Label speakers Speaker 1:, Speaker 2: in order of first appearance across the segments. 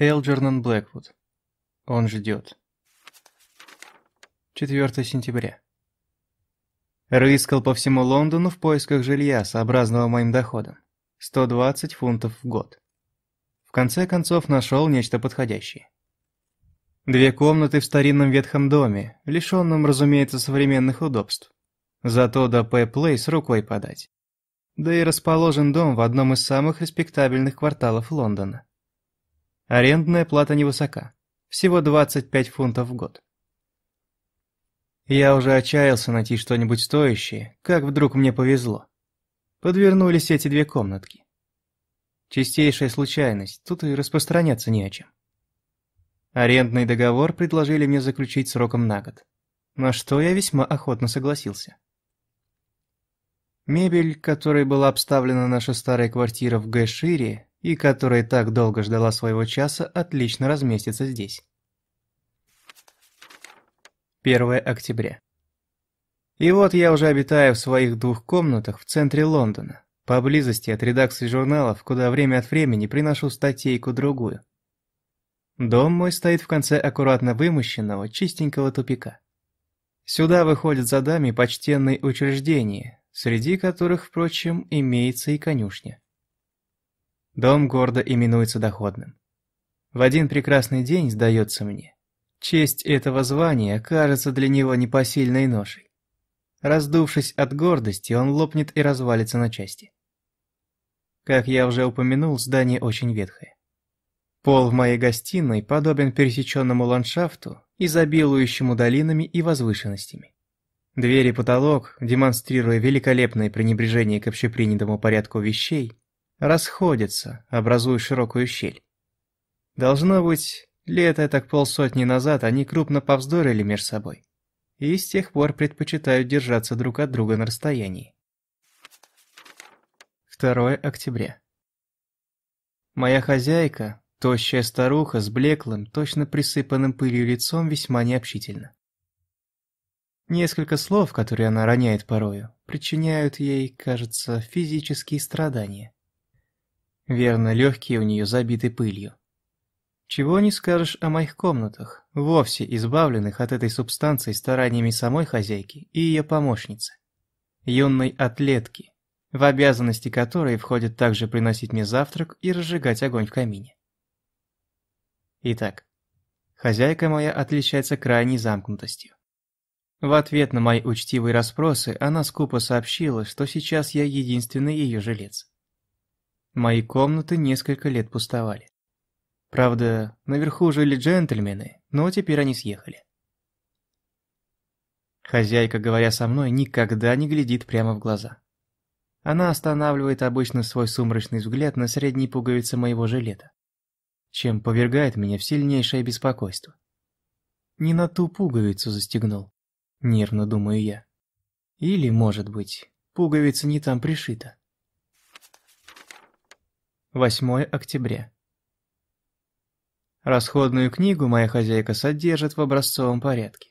Speaker 1: Элджернон Блэквуд. Он ждет. 4 сентября. Рыскал по всему Лондону в поисках жилья, сообразного моим доходам. 120 фунтов в год. В конце концов нашел нечто подходящее. Две комнаты в старинном ветхом доме, лишенном, разумеется, современных удобств. Зато до П-Плейс рукой подать. Да и расположен дом в одном из самых респектабельных кварталов Лондона. Арендная плата невысока, всего 25 фунтов в год. Я уже отчаялся найти что-нибудь стоящее, как вдруг мне повезло. Подвернулись эти две комнатки. Чистейшая случайность, тут и распространяться не о чем. Арендный договор предложили мне заключить сроком на год, на что я весьма охотно согласился. Мебель, которой была обставлена наша старая квартира в Гэшире и которая так долго ждала своего часа, отлично разместится здесь. 1 октября. И вот я уже обитаю в своих двух комнатах в центре Лондона, поблизости от редакции журналов, куда время от времени приношу статейку-другую. Дом мой стоит в конце аккуратно вымощенного, чистенького тупика. Сюда выходят за дами почтенные учреждения, среди которых, впрочем, имеется и конюшня. Дом гордо именуется доходным. В один прекрасный день, сдается мне, честь этого звания кажется для него непосильной ношей. Раздувшись от гордости, он лопнет и развалится на части. Как я уже упомянул, здание очень ветхое. Пол в моей гостиной подобен пересеченному ландшафту, изобилующему долинами и возвышенностями. Двери потолок, демонстрируя великолепное пренебрежение к общепринятому порядку вещей, расходятся, образуя широкую щель. Должно быть, лет так полсотни назад они крупно повздорили между собой и с тех пор предпочитают держаться друг от друга на расстоянии. 2 октября. Моя хозяйка, тощая старуха с блеклым, точно присыпанным пылью лицом, весьма необщительна. Несколько слов, которые она роняет порою, причиняют ей, кажется, физические страдания. Верно, легкие у нее забиты пылью. Чего не скажешь о моих комнатах, вовсе избавленных от этой субстанции стараниями самой хозяйки и ее помощницы. Юной атлетки, в обязанности которой входит также приносить мне завтрак и разжигать огонь в камине. Итак, хозяйка моя отличается крайней замкнутостью. В ответ на мои учтивые расспросы она скупо сообщила, что сейчас я единственный ее жилец. Мои комнаты несколько лет пустовали. Правда, наверху жили джентльмены, но теперь они съехали. Хозяйка, говоря со мной, никогда не глядит прямо в глаза. Она останавливает обычно свой сумрачный взгляд на средней пуговице моего жилета, чем повергает меня в сильнейшее беспокойство. Не на ту пуговицу застегнул, нервно думаю я. Или, может быть, пуговица не там пришита. 8 октября. Расходную книгу моя хозяйка содержит в образцовом порядке.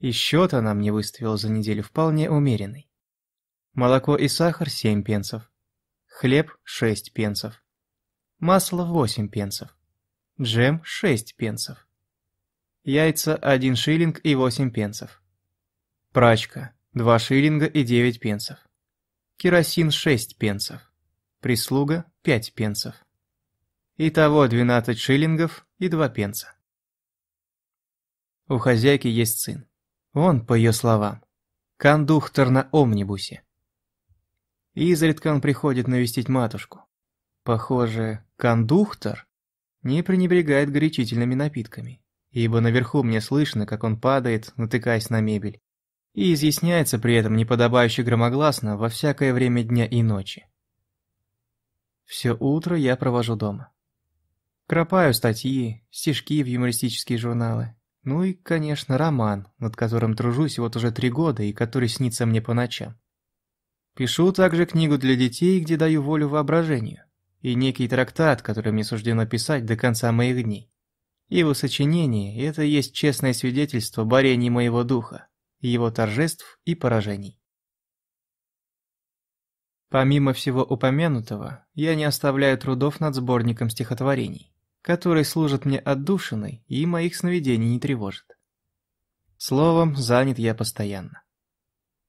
Speaker 1: И счет она мне выставила за неделю вполне умеренный. Молоко и сахар – 7 пенсов. Хлеб – 6 пенсов. Масло – 8 пенсов. Джем – 6 пенсов. Яйца – 1 шиллинг и 8 пенсов. Прачка – 2 шиллинга и 9 пенсов. Керосин – 6 пенсов. Прислуга – 5 пенсов. Итого 12 шиллингов и 2 пенса. У хозяйки есть сын. Он, по ее словам, кондуктор на омнибусе. Изредка он приходит навестить матушку. Похоже, кондуктор не пренебрегает горячительными напитками, ибо наверху мне слышно, как он падает, натыкаясь на мебель, и изъясняется при этом неподобающе громогласно во всякое время дня и ночи. Все утро я провожу дома. Кропаю статьи, стишки в юмористические журналы. Ну и, конечно, роман, над которым тружусь вот уже три года и который снится мне по ночам. Пишу также книгу для детей, где даю волю воображению, и некий трактат, который мне суждено писать до конца моих дней. Его сочинение – это есть честное свидетельство борения моего духа, его торжеств и поражений. Помимо всего упомянутого, я не оставляю трудов над сборником стихотворений который служит мне отдушиной и моих сновидений не тревожит. Словом, занят я постоянно.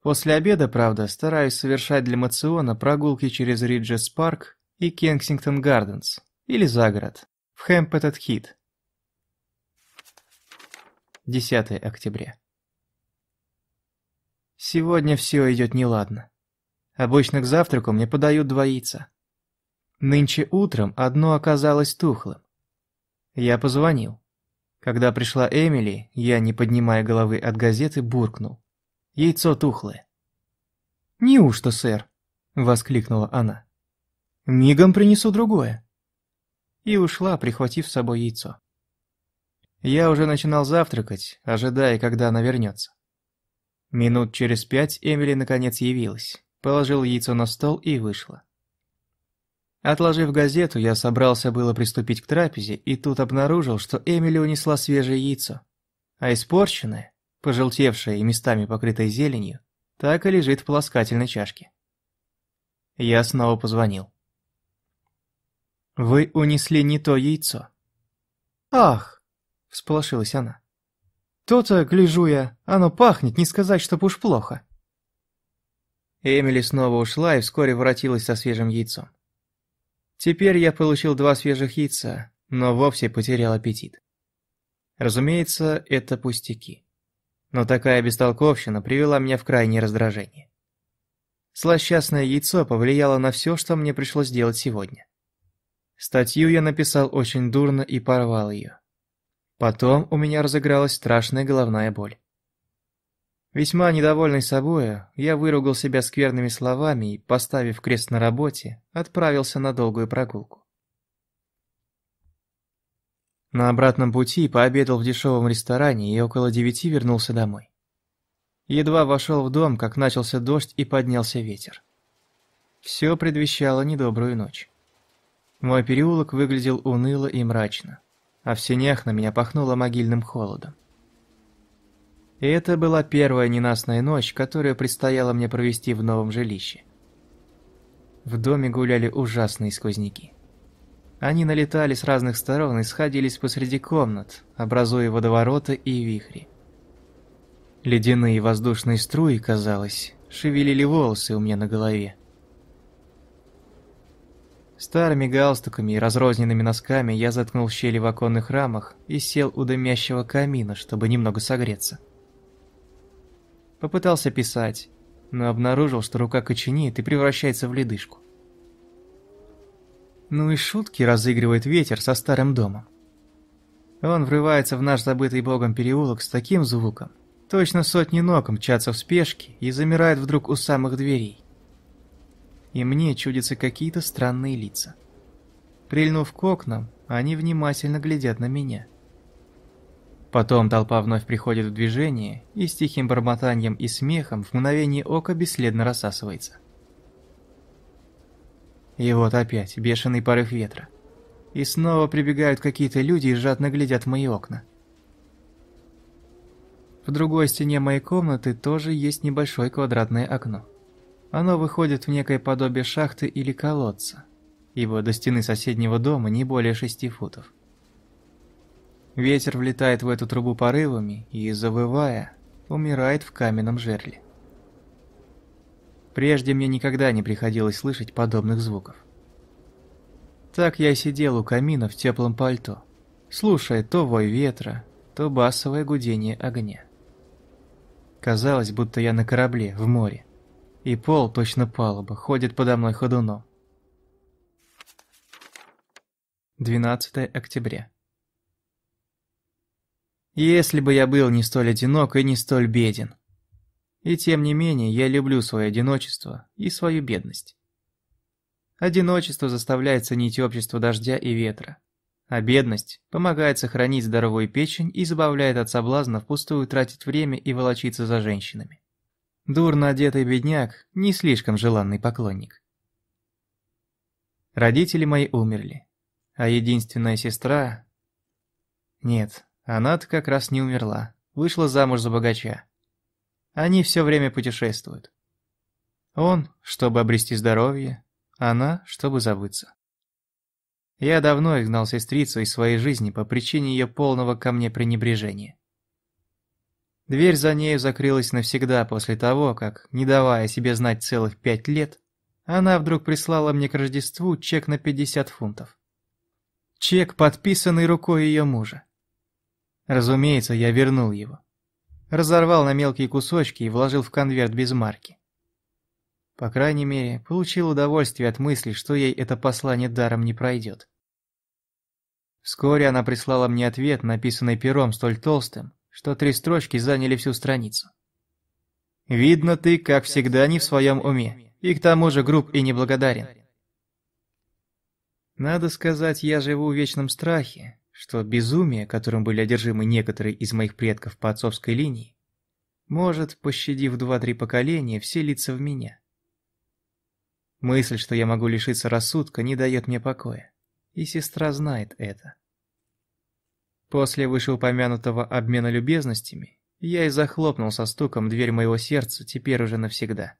Speaker 1: После обеда, правда, стараюсь совершать для Мациона прогулки через Риджес Парк и Кенсингтон Гарденс, или за город, в Хэмпетед Хит. 10 октября. Сегодня все идет неладно. Обычно к завтраку мне подают два яйца. Нынче утром одно оказалось тухлым. Я позвонил. Когда пришла Эмили, я, не поднимая головы от газеты, буркнул. Яйцо тухлое. «Неужто, сэр?» – воскликнула она. «Мигом принесу другое». И ушла, прихватив с собой яйцо. Я уже начинал завтракать, ожидая, когда она вернется. Минут через пять Эмили наконец явилась, положил яйцо на стол и вышла. Отложив газету, я собрался было приступить к трапезе, и тут обнаружил, что Эмили унесла свежее яйцо, а испорченное, пожелтевшая и местами покрытая зеленью, так и лежит в полоскательной чашке. Я снова позвонил. «Вы унесли не то яйцо». «Ах!» – всполошилась она. «То-то, гляжу я, оно пахнет, не сказать, чтоб уж плохо». Эмили снова ушла и вскоре воротилась со свежим яйцом. Теперь я получил два свежих яйца, но вовсе потерял аппетит. Разумеется, это пустяки. Но такая бестолковщина привела меня в крайнее раздражение. Злосчастное яйцо повлияло на все, что мне пришлось делать сегодня. Статью я написал очень дурно и порвал ее. Потом у меня разыгралась страшная головная боль. Весьма недовольный собой, я выругал себя скверными словами и, поставив крест на работе, отправился на долгую прогулку. На обратном пути пообедал в дешевом ресторане и около девяти вернулся домой. Едва вошел в дом, как начался дождь и поднялся ветер. Все предвещало недобрую ночь. Мой переулок выглядел уныло и мрачно, а в сенях на меня пахнуло могильным холодом. И это была первая ненастная ночь, которую предстояло мне провести в новом жилище. В доме гуляли ужасные сквозняки. Они налетали с разных сторон и сходились посреди комнат, образуя водовороты и вихри. Ледяные воздушные струи, казалось, шевелили волосы у меня на голове. Старыми галстуками и разрозненными носками я заткнул щели в оконных рамах и сел у дымящего камина, чтобы немного согреться. Попытался писать, но обнаружил, что рука коченеет и превращается в ледышку. Ну и шутки разыгрывает ветер со старым домом. Он врывается в наш забытый богом переулок с таким звуком. Точно сотни ног мчатся в спешке и замирает вдруг у самых дверей. И мне чудятся какие-то странные лица. Прильнув к окнам, они внимательно глядят на меня. Потом толпа вновь приходит в движение и с тихим бормотанием и смехом в мгновение ока бесследно рассасывается. И вот опять бешеный порыв ветра. И снова прибегают какие-то люди и жадно глядят в мои окна. В другой стене моей комнаты тоже есть небольшое квадратное окно. Оно выходит в некое подобие шахты или колодца, ибо до стены соседнего дома не более шести футов. Ветер влетает в эту трубу порывами и, завывая, умирает в каменном жерле. Прежде мне никогда не приходилось слышать подобных звуков. Так я сидел у камина в теплом пальто, слушая то вой ветра, то басовое гудение огня. Казалось, будто я на корабле, в море, и пол, точно палуба, ходит подо мной ходуном. 12 октября. Если бы я был не столь одинок и не столь беден, и тем не менее, я люблю свое одиночество и свою бедность. Одиночество заставляет ценить общество дождя и ветра, а бедность помогает сохранить здоровую печень и избавляет от соблазна впустую тратить время и волочиться за женщинами. Дурно одетый бедняк – не слишком желанный поклонник. Родители мои умерли, а единственная сестра... Нет, она-то как раз не умерла, вышла замуж за богача. Они все время путешествуют. Он, чтобы обрести здоровье, она, чтобы забыться. Я давно изгнал сестрицу из своей жизни по причине ее полного ко мне пренебрежения. Дверь за нею закрылась навсегда после того, как, не давая себе знать целых пять лет, она вдруг прислала мне к Рождеству чек на 50 фунтов. Чек, подписанный рукой ее мужа. Разумеется, я вернул его. Разорвал на мелкие кусочки и вложил в конверт без марки. По крайней мере, получил удовольствие от мысли, что ей это послание даром не пройдет. Вскоре она прислала мне ответ, написанный пером столь толстым, что три строчки заняли всю страницу. «Видно, ты, как всегда, не в своем уме, и к тому же груб и неблагодарен. Надо сказать, я живу в вечном страхе, что безумие, которым были одержимы некоторые из моих предков по отцовской линии, может, пощадив два-три поколения, вселиться в меня. Мысль, что я могу лишиться рассудка, не дает мне покоя, и сестра знает это. После вышеупомянутого обмена любезностями, я и захлопнул со стуком дверь моего сердца теперь уже навсегда.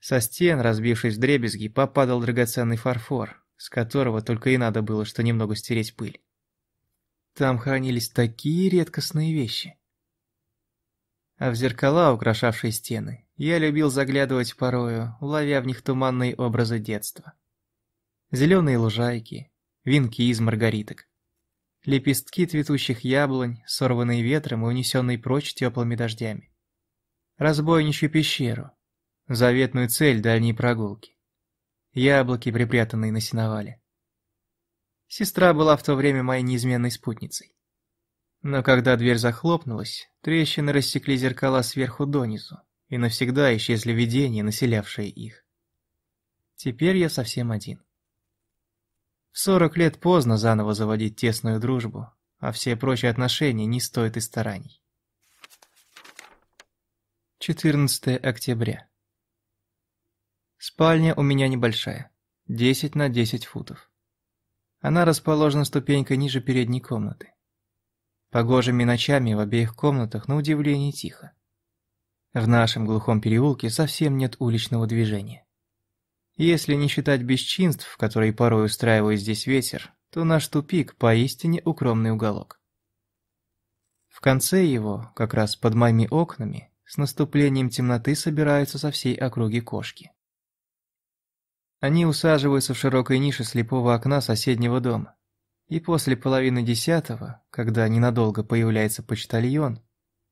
Speaker 1: Со стен, разбившись в дребезги, попадал драгоценный фарфор, с которого только и надо было, что немного стереть пыль. Там хранились такие редкостные вещи. А в зеркала, украшавшие стены, я любил заглядывать порою, ловя в них туманные образы детства. Зеленые лужайки, венки из маргариток, лепестки цветущих яблонь, сорванные ветром и унесенные прочь теплыми дождями. Разбойничью пещеру, заветную цель дальней прогулки. Яблоки, припрятанные на сеновале. Сестра была в то время моей неизменной спутницей. Но когда дверь захлопнулась, трещины рассекли зеркала сверху донизу, и навсегда исчезли видения, населявшие их. Теперь я совсем один. В сорок лет поздно заново заводить тесную дружбу, а все прочие отношения не стоят и стараний. 14 октября. Спальня у меня небольшая, 10 на 10 футов. Она расположена ступенькой ниже передней комнаты. Погожими ночами в обеих комнатах на удивление тихо. В нашем глухом переулке совсем нет уличного движения. Если не считать бесчинств, которые порой устраивает здесь ветер, то наш тупик поистине укромный уголок. В конце его, как раз под моими окнами, с наступлением темноты собираются со всей округи кошки. Они усаживаются в широкой нише слепого окна соседнего дома. И после половины десятого, когда ненадолго появляется почтальон,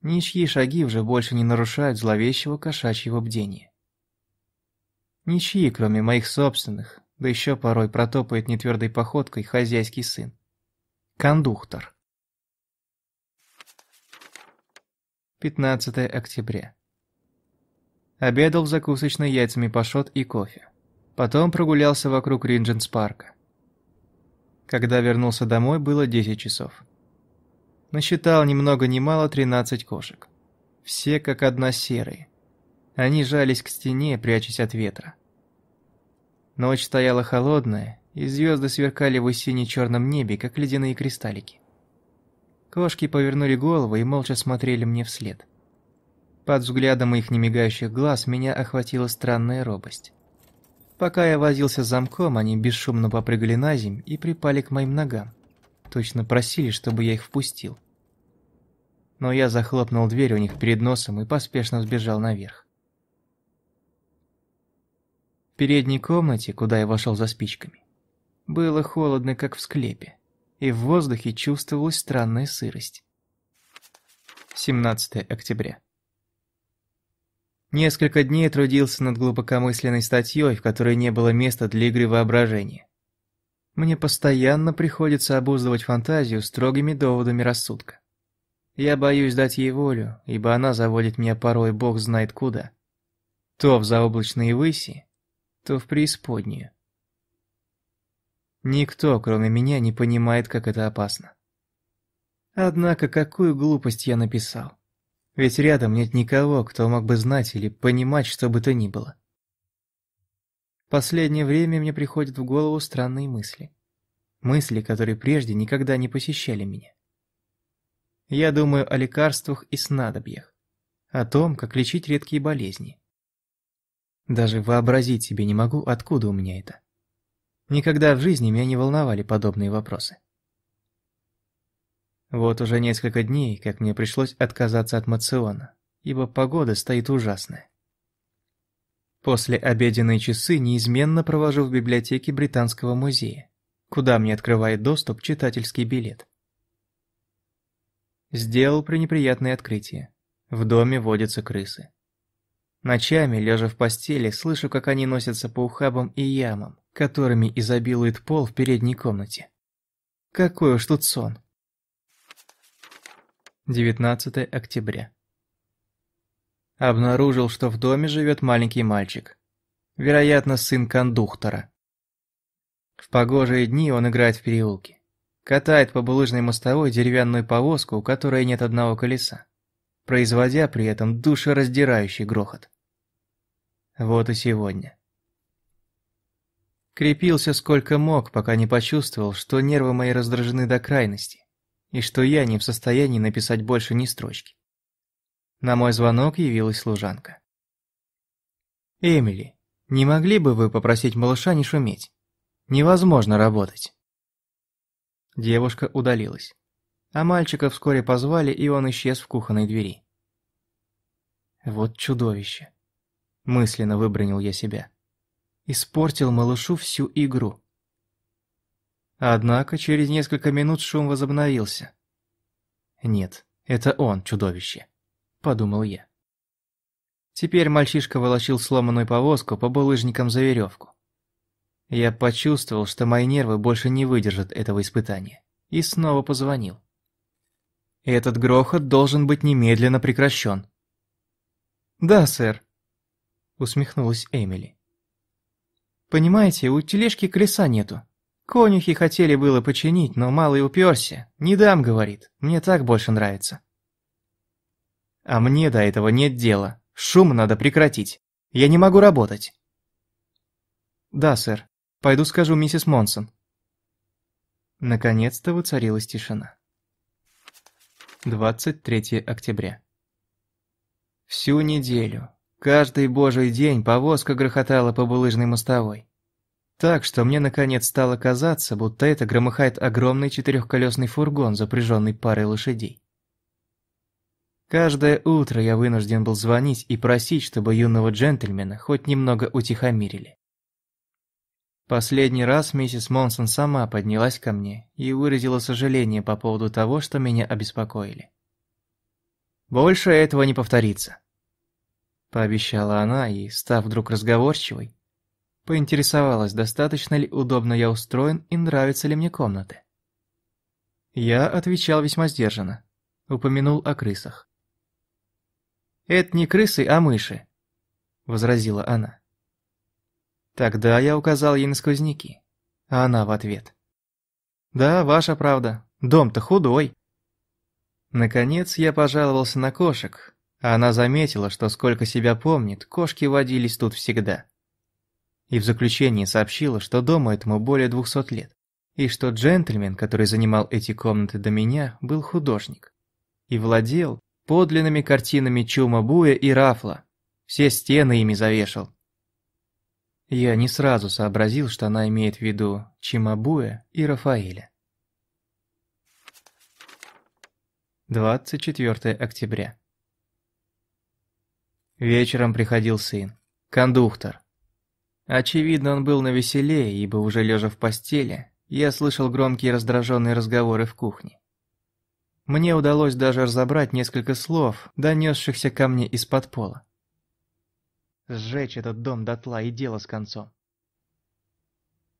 Speaker 1: ничьи шаги уже больше не нарушают зловещего кошачьего бдения. Ничьи, кроме моих собственных, да еще порой протопает нетвердой походкой хозяйский сын. Кондуктор. 15 октября. Обедал в закусочной яйцами пашот и кофе. Потом прогулялся вокруг Риндженс-парка. Когда вернулся домой, было 10 часов. Насчитал ни много ни мало 13 кошек. Все как одна серые. Они жались к стене, прячась от ветра. Ночь стояла холодная, и звезды сверкали в сине-черном небе, как ледяные кристаллики. Кошки повернули головы и молча смотрели мне вслед. Под взглядом их немигающих глаз меня охватила странная робость. Пока я возился с замком, они бесшумно попрыгали на земь и припали к моим ногам. Точно просили, чтобы я их впустил. Но я захлопнул дверь у них перед носом и поспешно сбежал наверх. В передней комнате, куда я вошел за спичками, было холодно, как в склепе, и в воздухе чувствовалась странная сырость. 17 октября. Несколько дней трудился над глубокомысленной статьей, в которой не было места для игры воображения. Мне постоянно приходится обуздывать фантазию строгими доводами рассудка. Я боюсь дать ей волю, ибо она заводит меня порой бог знает куда. То в заоблачные выси, то в преисподнюю. Никто, кроме меня, не понимает, как это опасно. Однако какую глупость я написал. Ведь рядом нет никого, кто мог бы знать или понимать что бы то ни было. Последнее время мне приходят в голову странные мысли. Мысли, которые прежде никогда не посещали меня. Я думаю о лекарствах и снадобьях, о том, как лечить редкие болезни. Даже вообразить себе не могу, откуда у меня это. Никогда в жизни меня не волновали подобные вопросы. Вот уже несколько дней, как мне пришлось отказаться от мациона, ибо погода стоит ужасная. После обеденные часы неизменно провожу в библиотеке Британского музея, куда мне открывает доступ читательский билет. Сделал пренеприятное открытие. В доме водятся крысы. Ночами, лежа в постели, слышу, как они носятся по ухабам и ямам, которыми изобилует пол в передней комнате. Какой уж тут сон. 19 октября. Обнаружил, что в доме живет маленький мальчик. Вероятно, сын кондуктора. В погожие дни он играет в переулке. Катает по булыжной мостовой деревянную повозку, у которой нет одного колеса, производя при этом душераздирающий грохот. Вот и сегодня. Крепился сколько мог, пока не почувствовал, что нервы мои раздражены до крайности, и что я не в состоянии написать больше ни строчки. На мой звонок явилась служанка. «Эмили, не могли бы вы попросить малыша не шуметь? Невозможно работать». Девушка удалилась. А мальчика вскоре позвали, и он исчез в кухонной двери. Вот чудовище. Мысленно выбронил я себя. Испортил малышу всю игру. Однако через несколько минут шум возобновился. «Нет, это он, чудовище», — подумал я. Теперь мальчишка волочил сломанную повозку по булыжникам за веревку. Я почувствовал, что мои нервы больше не выдержат этого испытания, и снова позвонил. Этот грохот должен быть немедленно прекращен. «Да, сэр», — усмехнулась Эмили. «Понимаете, у тележки колеса нету. Конюхи хотели было починить, но малый уперся. Не дам, говорит, мне так больше нравится». «А мне до этого нет дела. Шум надо прекратить. Я не могу работать». «Да, сэр», Пойду скажу миссис Монсон». Наконец-то воцарилась тишина. 23 октября. Всю неделю, каждый божий день повозка грохотала по булыжной мостовой. Так что мне наконец стало казаться, будто это громыхает огромный четырехколесный фургон, запряженный парой лошадей. Каждое утро я вынужден был звонить и просить, чтобы юного джентльмена хоть немного утихомирили. Последний раз миссис Монсон сама поднялась ко мне и выразила сожаление по поводу того, что меня обеспокоили. «Больше этого не повторится», – пообещала она и, став вдруг разговорчивой, поинтересовалась, достаточно ли удобно я устроен и нравятся ли мне комнаты. Я отвечал весьма сдержанно, упомянул о крысах. «Это не крысы, а мыши», – возразила она. Тогда я указал ей на сквозняки, а она в ответ. «Да, ваша правда, дом-то худой». Наконец я пожаловался на кошек, а она заметила, что сколько себя помнит, кошки водились тут всегда. И в заключение сообщила, что дому этому более двухсот лет, и что джентльмен, который занимал эти комнаты до меня, был художник. И владел подлинными картинами Чума Буя и Рафла, все стены ими завешал. Я не сразу сообразил, что она имеет в виду Чимабуэ и Рафаэля. 24 октября. Вечером приходил сын, кондуктор. Очевидно, он был на веселее, ибо уже лежа в постели, я слышал громкие раздраженные разговоры в кухне. Мне удалось даже разобрать несколько слов, донесшихся ко мне из-под пола. Сжечь этот дом дотла и дело с концом.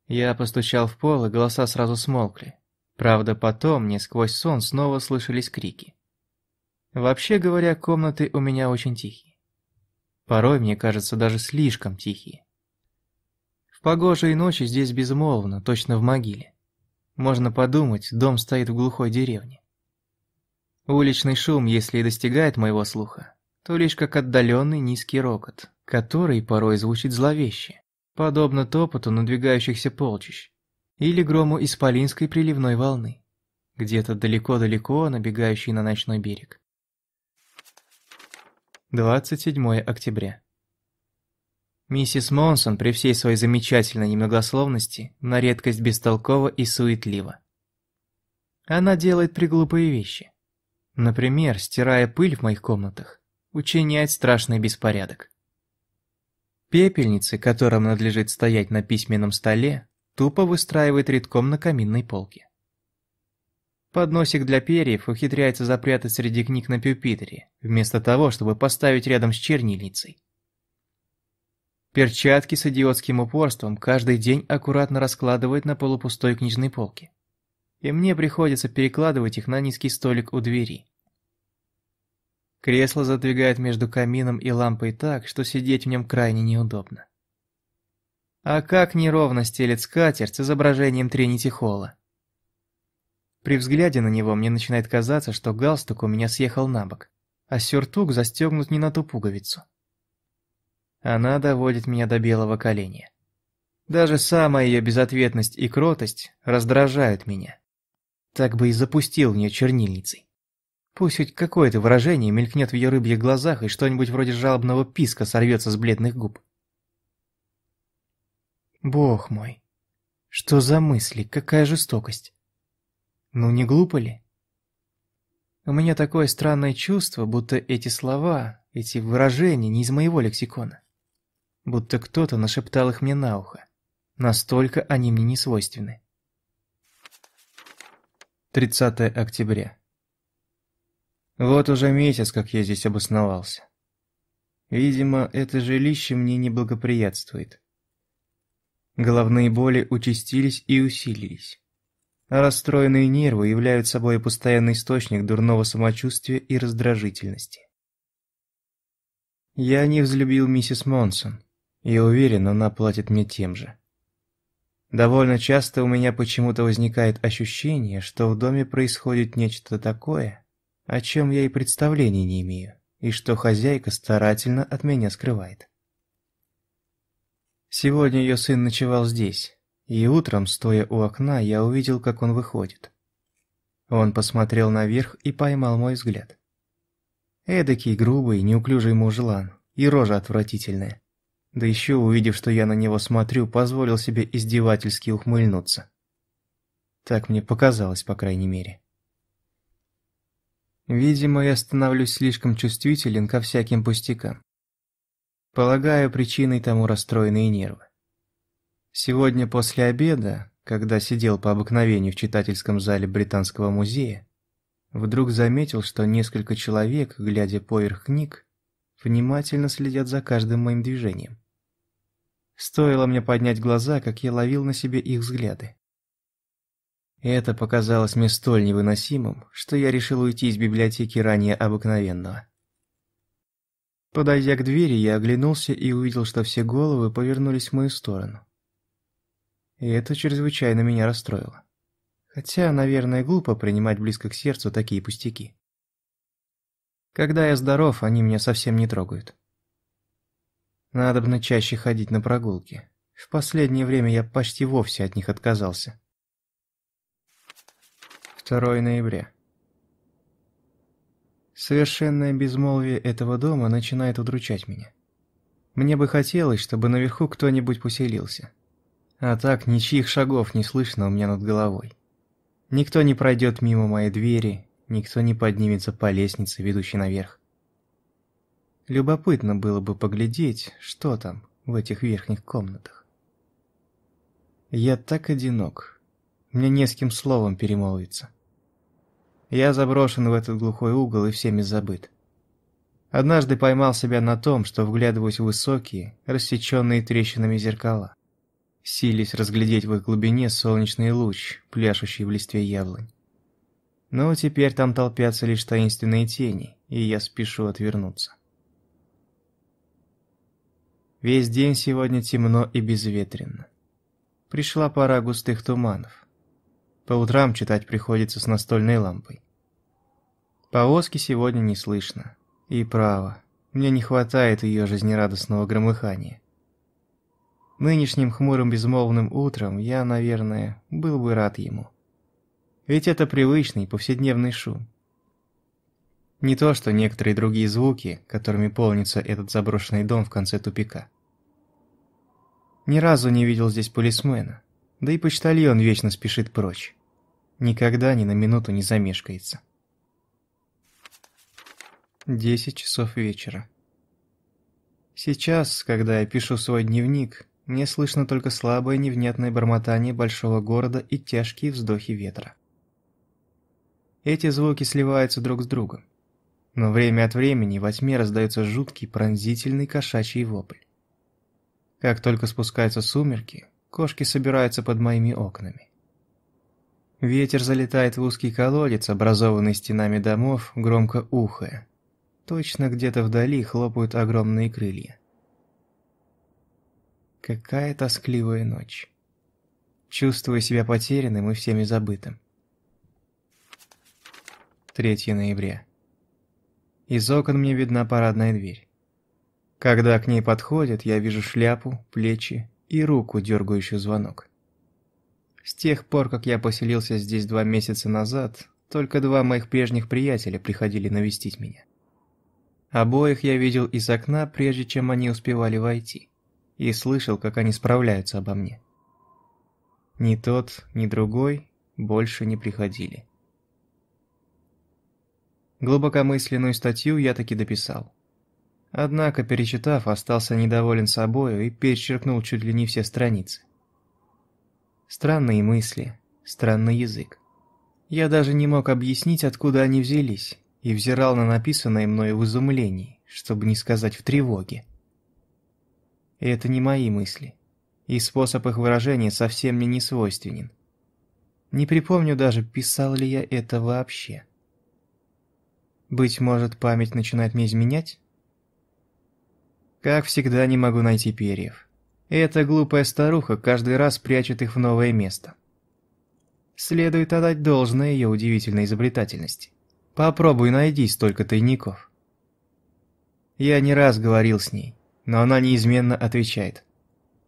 Speaker 1: Я постучал в пол, и голоса сразу смолкли. Правда, потом мне сквозь сон снова слышались крики. Вообще говоря, комнаты у меня очень тихие. Порой, мне кажется, даже слишком тихие. Погожие ночи здесь безмолвно, точно в могиле. Можно подумать, дом стоит в глухой деревне. Уличный шум, если и достигает моего слуха, то лишь как отдаленный низкий рокот, который порой звучит зловеще, подобно топоту надвигающихся полчищ или грому исполинской приливной волны, где-то далеко-далеко набегающей на ночной берег. 27 октября. Миссис Монсон при всей своей замечательной немногословности на редкость бестолкова и суетлива. Она делает приглупые вещи. Например, стирая пыль в моих комнатах, учиняет страшный беспорядок. Пепельницы, которым надлежит стоять на письменном столе, тупо выстраивает редком на каминной полке. Подносик для перьев ухитряется запрятать среди книг на пюпитере, вместо того, чтобы поставить рядом с чернильницей. Перчатки с идиотским упорством каждый день аккуратно раскладывает на полупустой книжной полке. И мне приходится перекладывать их на низкий столик у двери. Кресло задвигает между камином и лампой так, что сидеть в нем крайне неудобно. А как неровно стелет скатерть с изображением Тринити Холла. При взгляде на него мне начинает казаться, что галстук у меня съехал на бок, а сюртук застегнут не на ту пуговицу. Она доводит меня до белого коленя. Даже самая ее безответность и кротость раздражают меня. Так бы и запустил в нее чернильницей. Пусть хоть какое-то выражение мелькнет в ее рыбьих глазах и что-нибудь вроде жалобного писка сорвется с бледных губ. Бог мой, что за мысли, какая жестокость. Ну не глупо ли? У меня такое странное чувство, будто эти слова, эти выражения не из моего лексикона будто кто-то нашептал их мне на ухо. Настолько они мне не свойственны. 30 октября. Вот уже месяц, как я здесь обосновался. Видимо, это жилище мне не благоприятствует. Головные боли участились и усилились. Расстроенные нервы являются собой постоянный источник дурного самочувствия и раздражительности. Я не взлюбил миссис Монсон, и уверен, она платит мне тем же. Довольно часто у меня почему-то возникает ощущение, что в доме происходит нечто такое, о чем я и представления не имею, и что хозяйка старательно от меня скрывает. Сегодня ее сын ночевал здесь, и утром, стоя у окна, я увидел, как он выходит. Он посмотрел наверх и поймал мой взгляд. Эдакий грубый, неуклюжий мужлан, и рожа отвратительная. Да еще, увидев, что я на него смотрю, позволил себе издевательски ухмыльнуться. Так мне показалось, по крайней мере. Видимо, я становлюсь слишком чувствителен ко всяким пустякам. Полагаю, причиной тому расстроенные нервы. Сегодня после обеда, когда сидел по обыкновению в читательском зале Британского музея, вдруг заметил, что несколько человек, глядя поверх книг, внимательно следят за каждым моим движением. Стоило мне поднять глаза, как я ловил на себе их взгляды. Это показалось мне столь невыносимым, что я решил уйти из библиотеки ранее обыкновенного. Подойдя к двери, я оглянулся и увидел, что все головы повернулись в мою сторону. И это чрезвычайно меня расстроило. Хотя, наверное, глупо принимать близко к сердцу такие пустяки. Когда я здоров, они меня совсем не трогают. Надобно чаще ходить на прогулки. В последнее время я почти вовсе от них отказался. 2 ноября. Совершенное безмолвие этого дома начинает удручать меня. Мне бы хотелось, чтобы наверху кто-нибудь поселился. А так ничьих шагов не слышно у меня над головой. Никто не пройдет мимо моей двери, никто не поднимется по лестнице, ведущей наверх. Любопытно было бы поглядеть, что там в этих верхних комнатах. Я так одинок, мне не с кем словом перемолвиться. Я заброшен в этот глухой угол и всеми забыт. Однажды поймал себя на том, что вглядываюсь в высокие, рассеченные трещинами зеркала. Сились разглядеть в их глубине солнечный луч, пляшущий в листве яблонь. Но теперь там толпятся лишь таинственные тени, и я спешу отвернуться. Весь день сегодня темно и безветренно. Пришла пора густых туманов. По утрам читать приходится с настольной лампой. Повозки сегодня не слышно. И право, мне не хватает ее жизнерадостного громыхания. Нынешним хмурым безмолвным утром я, наверное, был бы рад ему. Ведь это привычный повседневный шум. Не то, что некоторые другие звуки, которыми полнится этот заброшенный дом в конце тупика. Ни разу не видел здесь полисмена, да и почтальон вечно спешит прочь. Никогда ни на минуту не замешкается. Десять часов вечера. Сейчас, когда я пишу свой дневник, мне слышно только слабое невнятное бормотание большого города и тяжкие вздохи ветра. Эти звуки сливаются друг с другом. Но время от времени во тьме раздается жуткий пронзительный кошачий вопль. Как только спускаются сумерки, кошки собираются под моими окнами. Ветер залетает в узкий колодец, образованный стенами домов, громко ухая. Точно где-то вдали хлопают огромные крылья. Какая тоскливая ночь. Чувствую себя потерянным и всеми забытым. 3 ноября. Из окон мне видна парадная дверь. Когда к ней подходят, я вижу шляпу, плечи и руку, дергающую звонок. С тех пор, как я поселился здесь два месяца назад, только два моих прежних приятеля приходили навестить меня. Обоих я видел из окна, прежде чем они успевали войти, и слышал, как они справляются обо мне. Ни тот, ни другой больше не приходили. Глубокомысленную статью я таки дописал. Однако, перечитав, остался недоволен собою и перечеркнул чуть ли не все страницы. Странные мысли, странный язык. Я даже не мог объяснить, откуда они взялись, и взирал на написанное мною в изумлении, чтобы не сказать в тревоге. это не мои мысли, и способ их выражения совсем мне не свойственен. Не припомню даже, писал ли я это вообще. Быть может, память начинает мне изменять? Как всегда, не могу найти перьев. Эта глупая старуха каждый раз прячет их в новое место. Следует отдать должное ее удивительной изобретательности. Попробуй найди столько тайников. Я не раз говорил с ней, но она неизменно отвечает.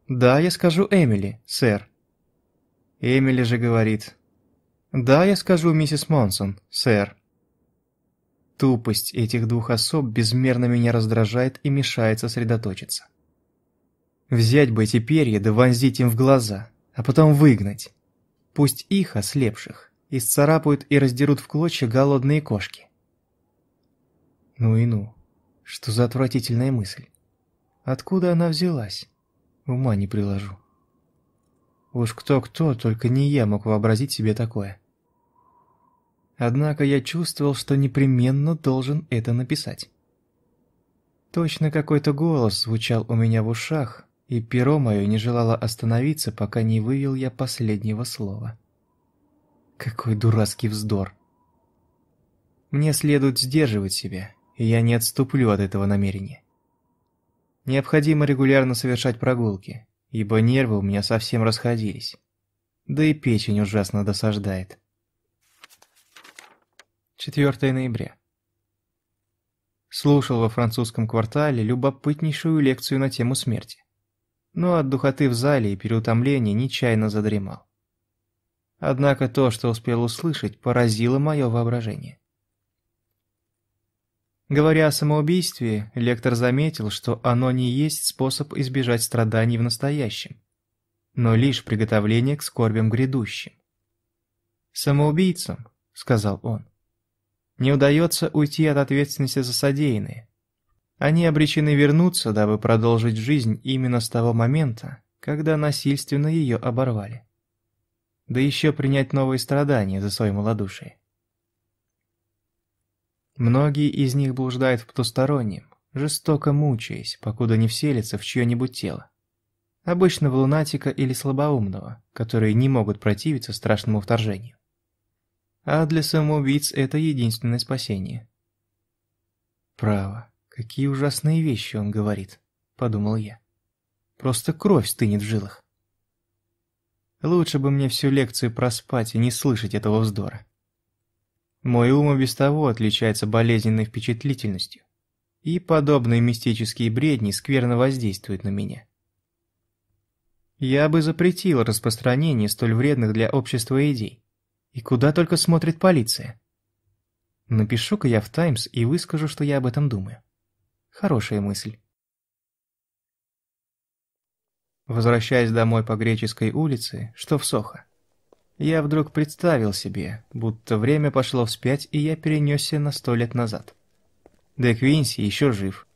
Speaker 1: «Да, я скажу Эмили, сэр». Эмили же говорит. «Да, я скажу миссис Монсон, сэр». Тупость этих двух особ безмерно меня раздражает и мешает сосредоточиться. Взять бы эти перья да вонзить им в глаза, а потом выгнать. Пусть их, ослепших, исцарапают и раздерут в клочья голодные кошки. Ну и ну, что за отвратительная мысль? Откуда она взялась? Ума не приложу. Уж кто-кто, только не я мог вообразить себе такое. Однако я чувствовал, что непременно должен это написать. Точно какой-то голос звучал у меня в ушах, и перо мое не желало остановиться, пока не вывел я последнего слова. Какой дурацкий вздор. Мне следует сдерживать себя, и я не отступлю от этого намерения. Необходимо регулярно совершать прогулки, ибо нервы у меня совсем расходились. Да и печень ужасно досаждает. 4 ноября. Слушал во французском квартале любопытнейшую лекцию на тему смерти. Но от духоты в зале и переутомления нечаянно задремал. Однако то, что успел услышать, поразило мое воображение. Говоря о самоубийстве, лектор заметил, что оно не есть способ избежать страданий в настоящем, но лишь приготовление к скорбям грядущим. «Самоубийцам», — сказал он, не удается уйти от ответственности за содеянное. Они обречены вернуться, дабы продолжить жизнь именно с того момента, когда насильственно ее оборвали. Да еще принять новые страдания за свое малодушие. Многие из них блуждают в потустороннем, жестоко мучаясь, покуда не вселятся в чье-нибудь тело. Обычно в лунатика или слабоумного, которые не могут противиться страшному вторжению а для самоубийц это единственное спасение. «Право, какие ужасные вещи он говорит», — подумал я. «Просто кровь стынет в жилах». Лучше бы мне всю лекцию проспать и не слышать этого вздора. Мой ум и без того отличается болезненной впечатлительностью, и подобные мистические бредни скверно воздействуют на меня. Я бы запретил распространение столь вредных для общества идей. И куда только смотрит полиция. Напишу-ка я в «Таймс» и выскажу, что я об этом думаю. Хорошая мысль. Возвращаясь домой по Греческой улице, что в Сохо, я вдруг представил себе, будто время пошло вспять, и я перенесся на сто лет назад. Де Квинси еще жив.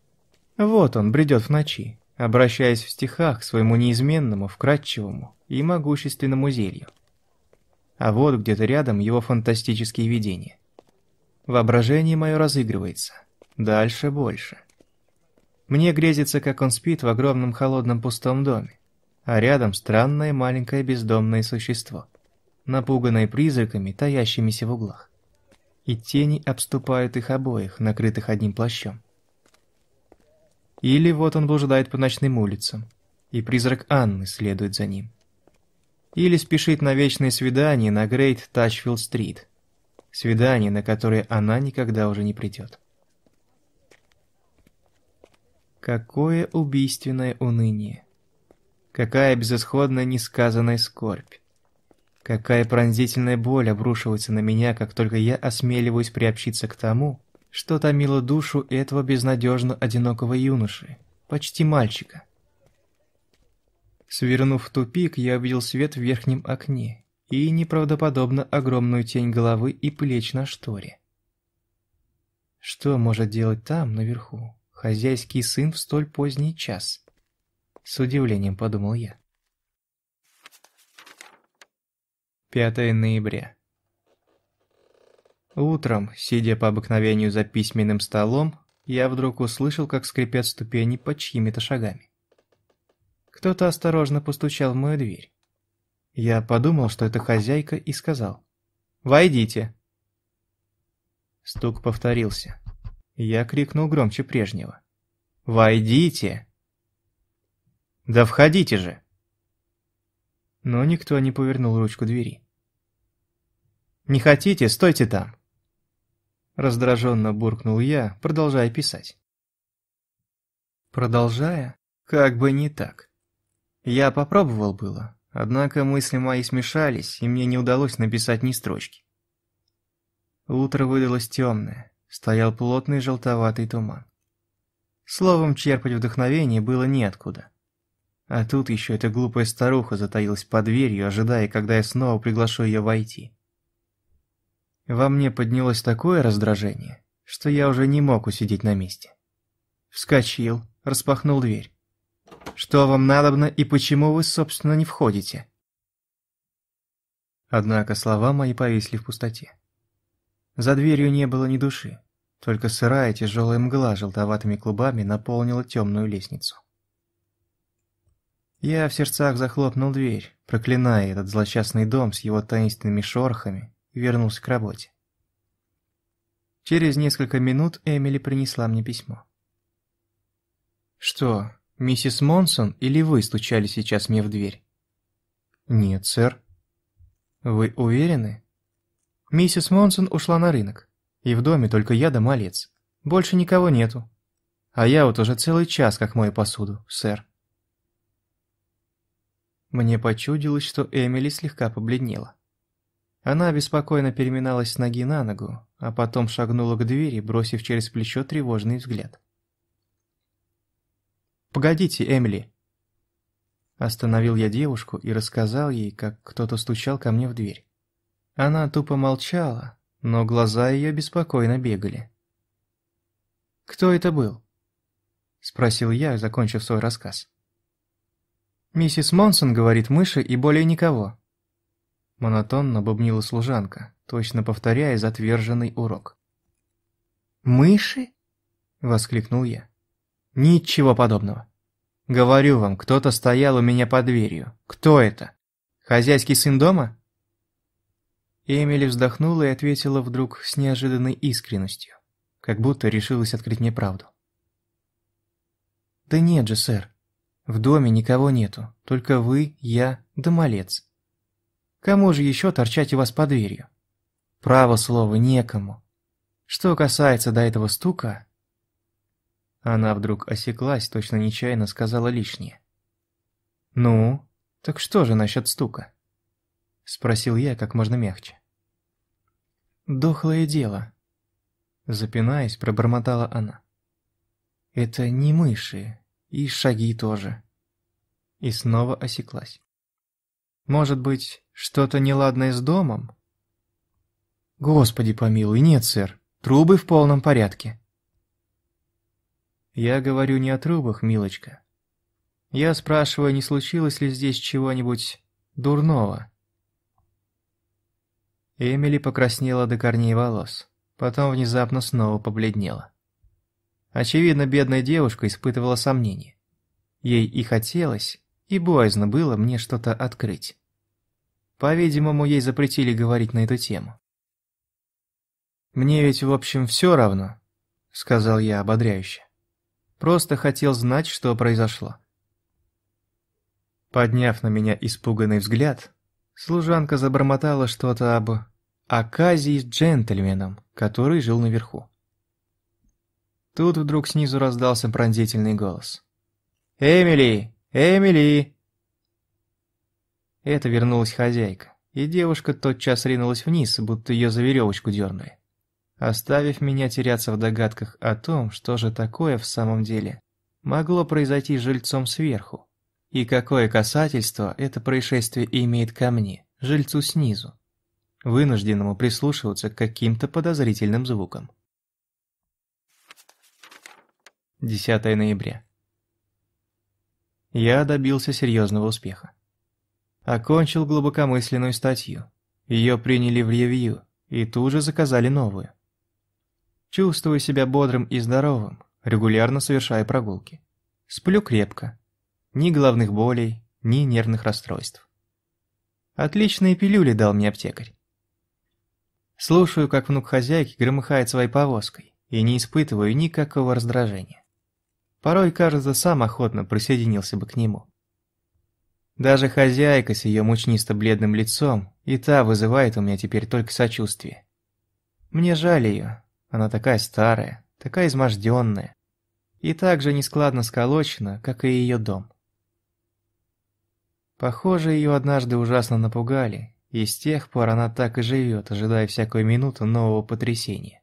Speaker 1: Вот он бредет в ночи, обращаясь в стихах к своему неизменному, вкрадчивому и могущественному зелью. А вот где-то рядом его фантастические видения. Воображение мое разыгрывается. Дальше больше. Мне грезится, как он спит в огромном холодном пустом доме, а рядом странное маленькое бездомное существо – напуганные призраками, таящимися в углах. И тени обступают их обоих, накрытых одним плащом. Или вот он блуждает по ночным улицам, и призрак Анны следует за ним. Или спешит на вечное свидание на Грейт Тачфилд-стрит. Свидание, на которое она никогда уже не придет. Какое убийственное уныние! Какая безысходная несказанная скорбь! Какая пронзительная боль обрушивается на меня, как только я осмеливаюсь приобщиться к тому, что томило душу этого безнадежно одинокого юноши, почти мальчика. Свернув в тупик, я увидел свет в верхнем окне и неправдоподобно огромную тень головы и плеч на шторе. Что может делать там, наверху, хозяйский сын в столь поздний час? С удивлением подумал я. 5 ноября. Утром, сидя по обыкновению за письменным столом, я вдруг услышал, как скрипят ступени под чьими-то шагами. Кто-то осторожно постучал в мою дверь. Я подумал, что это хозяйка, и сказал «Войдите». Стук повторился. Я крикнул громче прежнего. «Войдите!» «Да входите же!» Но никто не повернул ручку двери. Не хотите, стойте там!» Раздраженно буркнул я, продолжая писать. Продолжая? Как бы не так. Я попробовал было, однако мысли мои смешались, и мне не удалось написать ни строчки. Утро выдалось темное, стоял плотный желтоватый туман. Словом, черпать вдохновение было неоткуда. А тут еще эта глупая старуха затаилась под дверью, ожидая, когда я снова приглашу ее войти. Во мне поднялось такое раздражение, что я уже не мог усидеть на месте. Вскочил, распахнул дверь. «Что вам надобно и почему вы, собственно, не входите?» Однако слова мои повисли в пустоте. За дверью не было ни души, только сырая тяжелая мгла желтоватыми клубами наполнила темную лестницу. Я в сердцах захлопнул дверь, проклиная этот злосчастный дом с его таинственными шорохами и вернулся к работе. Через несколько минут Эмили принесла мне письмо. «Что, миссис Монсон или вы стучали сейчас мне в дверь?» «Нет, сэр». «Вы уверены?» «Миссис Монсон ушла на рынок, и в доме только я да малец. Больше никого нету. А я вот уже целый час как мою посуду, сэр». Мне почудилось, что Эмили слегка побледнела. Она беспокойно переминалась с ноги на ногу, а потом шагнула к двери, бросив через плечо тревожный взгляд. «Погодите, Эмили!» Остановил я девушку и рассказал ей, как кто-то стучал ко мне в дверь. Она тупо молчала, но глаза ее беспокойно бегали. «Кто это был?» Спросил я, закончив свой рассказ. «Миссис Монсон говорит мыши и более никого», Монотонно бубнила служанка, точно повторяя затверженный урок. «Мыши?» – воскликнул я. «Ничего подобного. Говорю вам, кто-то стоял у меня под дверью. Кто это? Хозяйский сын дома?» Эмили вздохнула и ответила вдруг с неожиданной искренностью, как будто решилась открыть мне правду. «Да нет же, сэр. В доме никого нету, только вы, я да малец. Кому же еще торчать у вас под дверью? Право слово, некому. Что касается до этого стука... Она вдруг осеклась, точно нечаянно сказала лишнее. «Ну, так что же насчет стука?» Спросил я как можно мягче. «Дохлое дело», запинаясь, пробормотала она. «Это не мыши, и шаги тоже. и снова осеклась. Может быть, что-то неладное с домом? Господи помилуй, нет, сэр, трубы в полном порядке. Я говорю не о трубах, милочка. Я спрашиваю, не случилось ли здесь чего-нибудь дурного. Эмили покраснела до корней волос, потом внезапно снова побледнела. Очевидно, бедная девушка испытывала сомнения. Ей и хотелось, и боязно было мне что-то открыть. По-видимому, ей запретили говорить на эту тему. «Мне ведь, в общем, все равно», — сказал я ободряюще. «Просто хотел знать, что произошло». Подняв на меня испуганный взгляд, служанка забормотала что-то об оказии с джентльменом, который жил наверху. Тут вдруг снизу раздался пронзительный голос. «Эмили! Эмили!» Это вернулась хозяйка, и девушка тотчас ринулась вниз, будто ее за веревочку дернули, оставив меня теряться в догадках о том, что же такое в самом деле могло произойти с жильцом сверху, и какое касательство это происшествие имеет ко мне, жильцу снизу, вынужденному прислушиваться к каким-то подозрительным звукам. 10 ноября. Я добился серьезного успеха. Окончил глубокомысленную статью. Ее приняли в ревью и тут же заказали новую. Чувствую себя бодрым и здоровым, регулярно совершаю прогулки. Сплю крепко. Ни головных болей, ни нервных расстройств. Отличные пилюли дал мне аптекарь. Слушаю, как внук хозяйки громыхает своей повозкой, и не испытываю никакого раздражения. Порой, кажется, сам охотно присоединился бы к нему. Даже хозяйка с ее мучнисто-бледным лицом, и та вызывает у меня теперь только сочувствие. Мне жаль ее, она такая старая, такая изможденная, и так же нескладно сколочена, как и ее дом. Похоже, ее однажды ужасно напугали, и с тех пор она так и живет, ожидая всякую минуту нового потрясения.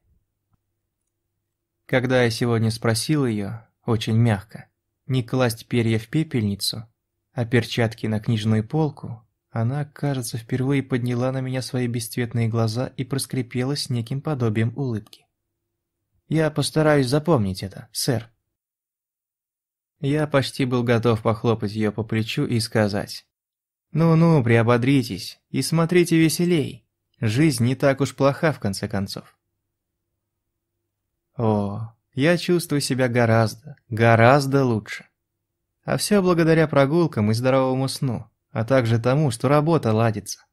Speaker 1: Когда я сегодня спросил ее, очень мягко, не класть перья в пепельницу, а перчатки на книжную полку, она, кажется, впервые подняла на меня свои бесцветные глаза и проскрипела с неким подобием улыбки. «Я постараюсь запомнить это, сэр». Я почти был готов похлопать ее по плечу и сказать. «Ну-ну, приободритесь и смотрите веселей. Жизнь не так уж плоха в конце концов». О, я чувствую себя гораздо, гораздо лучше. А все благодаря прогулкам и здоровому сну, а также тому, что работа ладится.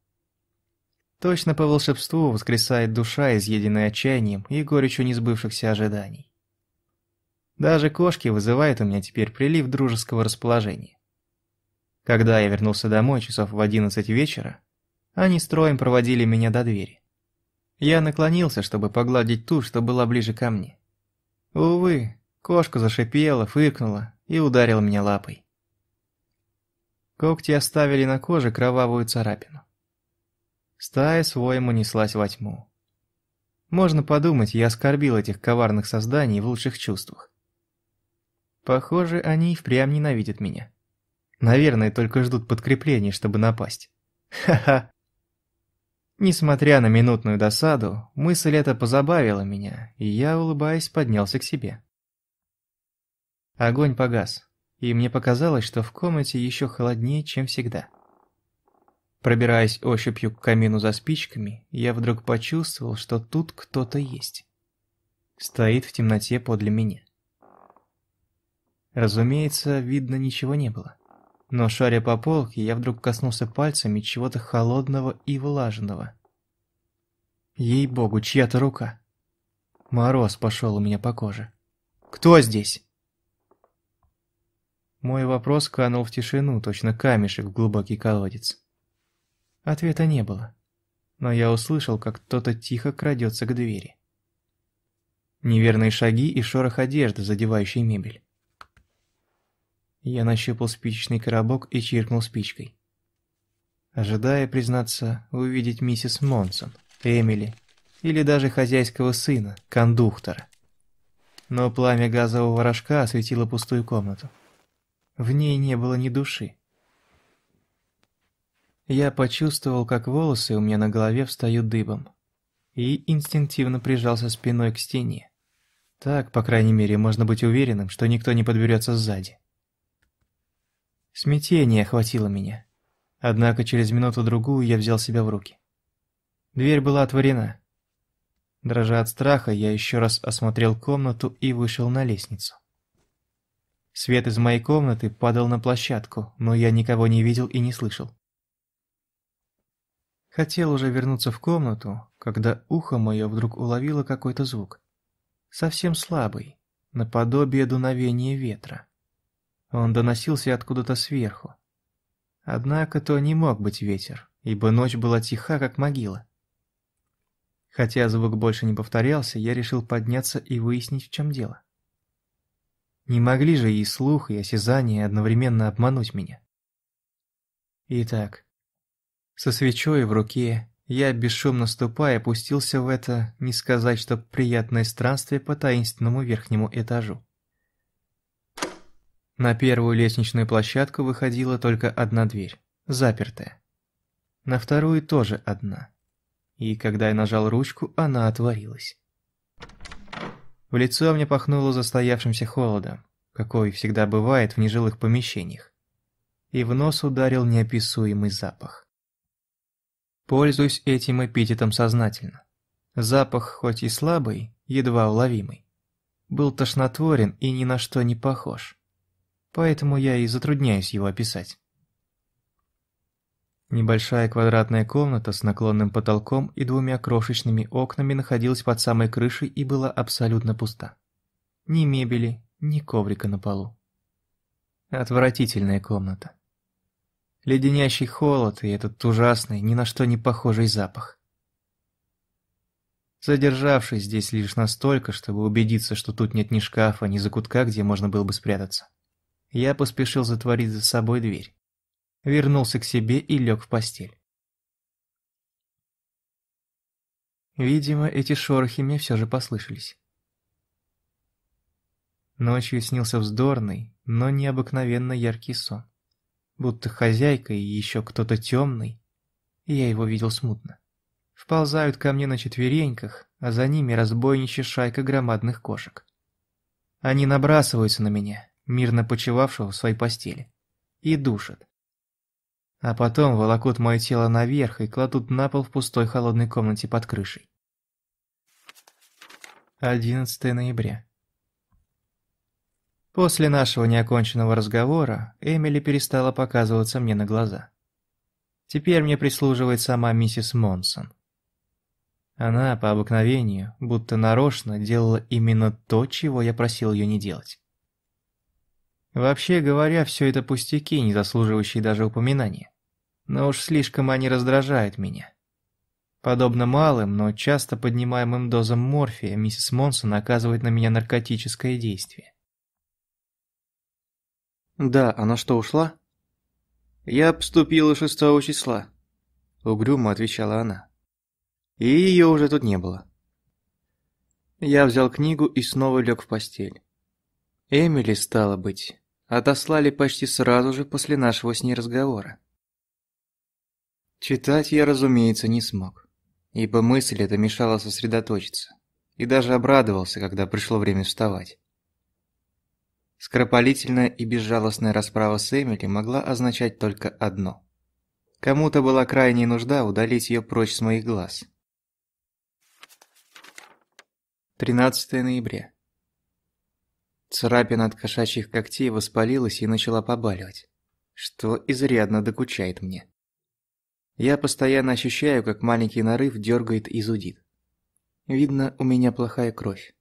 Speaker 1: Точно по волшебству воскресает душа, изъеденная отчаянием и горечью несбывшихся ожиданий. Даже кошки вызывают у меня теперь прилив дружеского расположения. Когда я вернулся домой часов в одиннадцать вечера, они строем проводили меня до двери. Я наклонился, чтобы погладить ту, что была ближе ко мне. Увы, кошка зашипела, фыркнула и ударил меня лапой. Когти оставили на коже кровавую царапину. Стая своему неслась во тьму. Можно подумать, я оскорбил этих коварных созданий в лучших чувствах. Похоже, они и впрямь ненавидят меня. Наверное, только ждут подкреплений, чтобы напасть. Ха-ха. Несмотря на минутную досаду, мысль эта позабавила меня, и я, улыбаясь, поднялся к себе. Огонь погас, и мне показалось, что в комнате еще холоднее, чем всегда. Пробираясь ощупью к камину за спичками, я вдруг почувствовал, что тут кто-то есть. Стоит в темноте подле меня. Разумеется, видно ничего не было. Но шаря по полке, я вдруг коснулся пальцами чего-то холодного и влажного. Ей-богу, чья-то рука. Мороз пошел у меня по коже. «Кто здесь?» Мой вопрос канул в тишину, точно камешек в глубокий колодец. Ответа не было, но я услышал, как кто-то тихо крадется к двери. Неверные шаги и шорох одежды, задевающей мебель. Я нащупал спичечный коробок и чиркнул спичкой. Ожидая, признаться, увидеть миссис Монсон, Эмили или даже хозяйского сына, кондуктора. Но пламя газового рожка осветило пустую комнату. В ней не было ни души, Я почувствовал, как волосы у меня на голове встают дыбом. И инстинктивно прижался спиной к стене. Так, по крайней мере, можно быть уверенным, что никто не подберется сзади. Смятение охватило меня. Однако через минуту-другую я взял себя в руки. Дверь была отворена. Дрожа от страха, я еще раз осмотрел комнату и вышел на лестницу. Свет из моей комнаты падал на площадку, но я никого не видел и не слышал. Хотел уже вернуться в комнату, когда ухо мое вдруг уловило какой-то звук. Совсем слабый, наподобие дуновения ветра. Он доносился откуда-то сверху. Однако то не мог быть ветер, ибо ночь была тиха, как могила. Хотя звук больше не повторялся, я решил подняться и выяснить, в чем дело. Не могли же и слух, и осязание одновременно обмануть меня. Итак, со свечой в руке я, бесшумно ступая, опустился в это, не сказать, что приятное странствие по таинственному верхнему этажу. На первую лестничную площадку выходила только одна дверь, запертая. На вторую тоже одна. И когда я нажал ручку, она отворилась. В лицо мне пахнуло застоявшимся холодом, какой всегда бывает в нежилых помещениях. И в нос ударил неописуемый запах. Пользуюсь этим эпитетом сознательно. Запах, хоть и слабый, едва уловимый, был тошнотворен и ни на что не похож. Поэтому я и затрудняюсь его описать. Небольшая квадратная комната с наклонным потолком и двумя крошечными окнами находилась под самой крышей и была абсолютно пуста. Ни мебели, ни коврика на полу. Отвратительная комната леденящий холод и этот ужасный, ни на что не похожий запах. Задержавшись здесь лишь настолько, чтобы убедиться, что тут нет ни шкафа, ни закутка, где можно было бы спрятаться, я поспешил затворить за собой дверь. Вернулся к себе и лег в постель. Видимо, эти шорохи мне все же послышались. Ночью снился вздорный, но необыкновенно яркий сон будто хозяйка и еще кто-то темный, я его видел смутно. Вползают ко мне на четвереньках, а за ними разбойничья шайка громадных кошек. Они набрасываются на меня, мирно почивавшего в своей постели, и душат. А потом волокут мое тело наверх и кладут на пол в пустой холодной комнате под крышей. 11 ноября. После нашего неоконченного разговора Эмили перестала показываться мне на глаза. Теперь мне прислуживает сама миссис Монсон. Она, по обыкновению, будто нарочно делала именно то, чего я просил ее не делать. Вообще говоря, все это пустяки, не заслуживающие даже упоминания. Но уж слишком они раздражают меня. Подобно малым, но часто поднимаемым дозам морфия, миссис Монсон оказывает на меня наркотическое действие.
Speaker 2: «Да, она что, ушла?» «Я поступила шестого числа», — угрюмо отвечала она. «И ее уже тут не было». Я взял книгу и снова лег в постель. Эмили, стало быть, отослали почти сразу же после нашего с ней разговора. Читать я, разумеется, не смог, ибо мысль эта мешала сосредоточиться, и даже обрадовался, когда пришло время вставать. Скоропалительная и безжалостная расправа с Эмили могла означать только одно. Кому-то была крайняя нужда удалить ее прочь с моих глаз. 13 ноября. Царапина от кошачьих когтей воспалилась и начала побаливать, что изрядно докучает мне. Я постоянно ощущаю, как маленький нарыв дергает и зудит. Видно, у меня плохая кровь.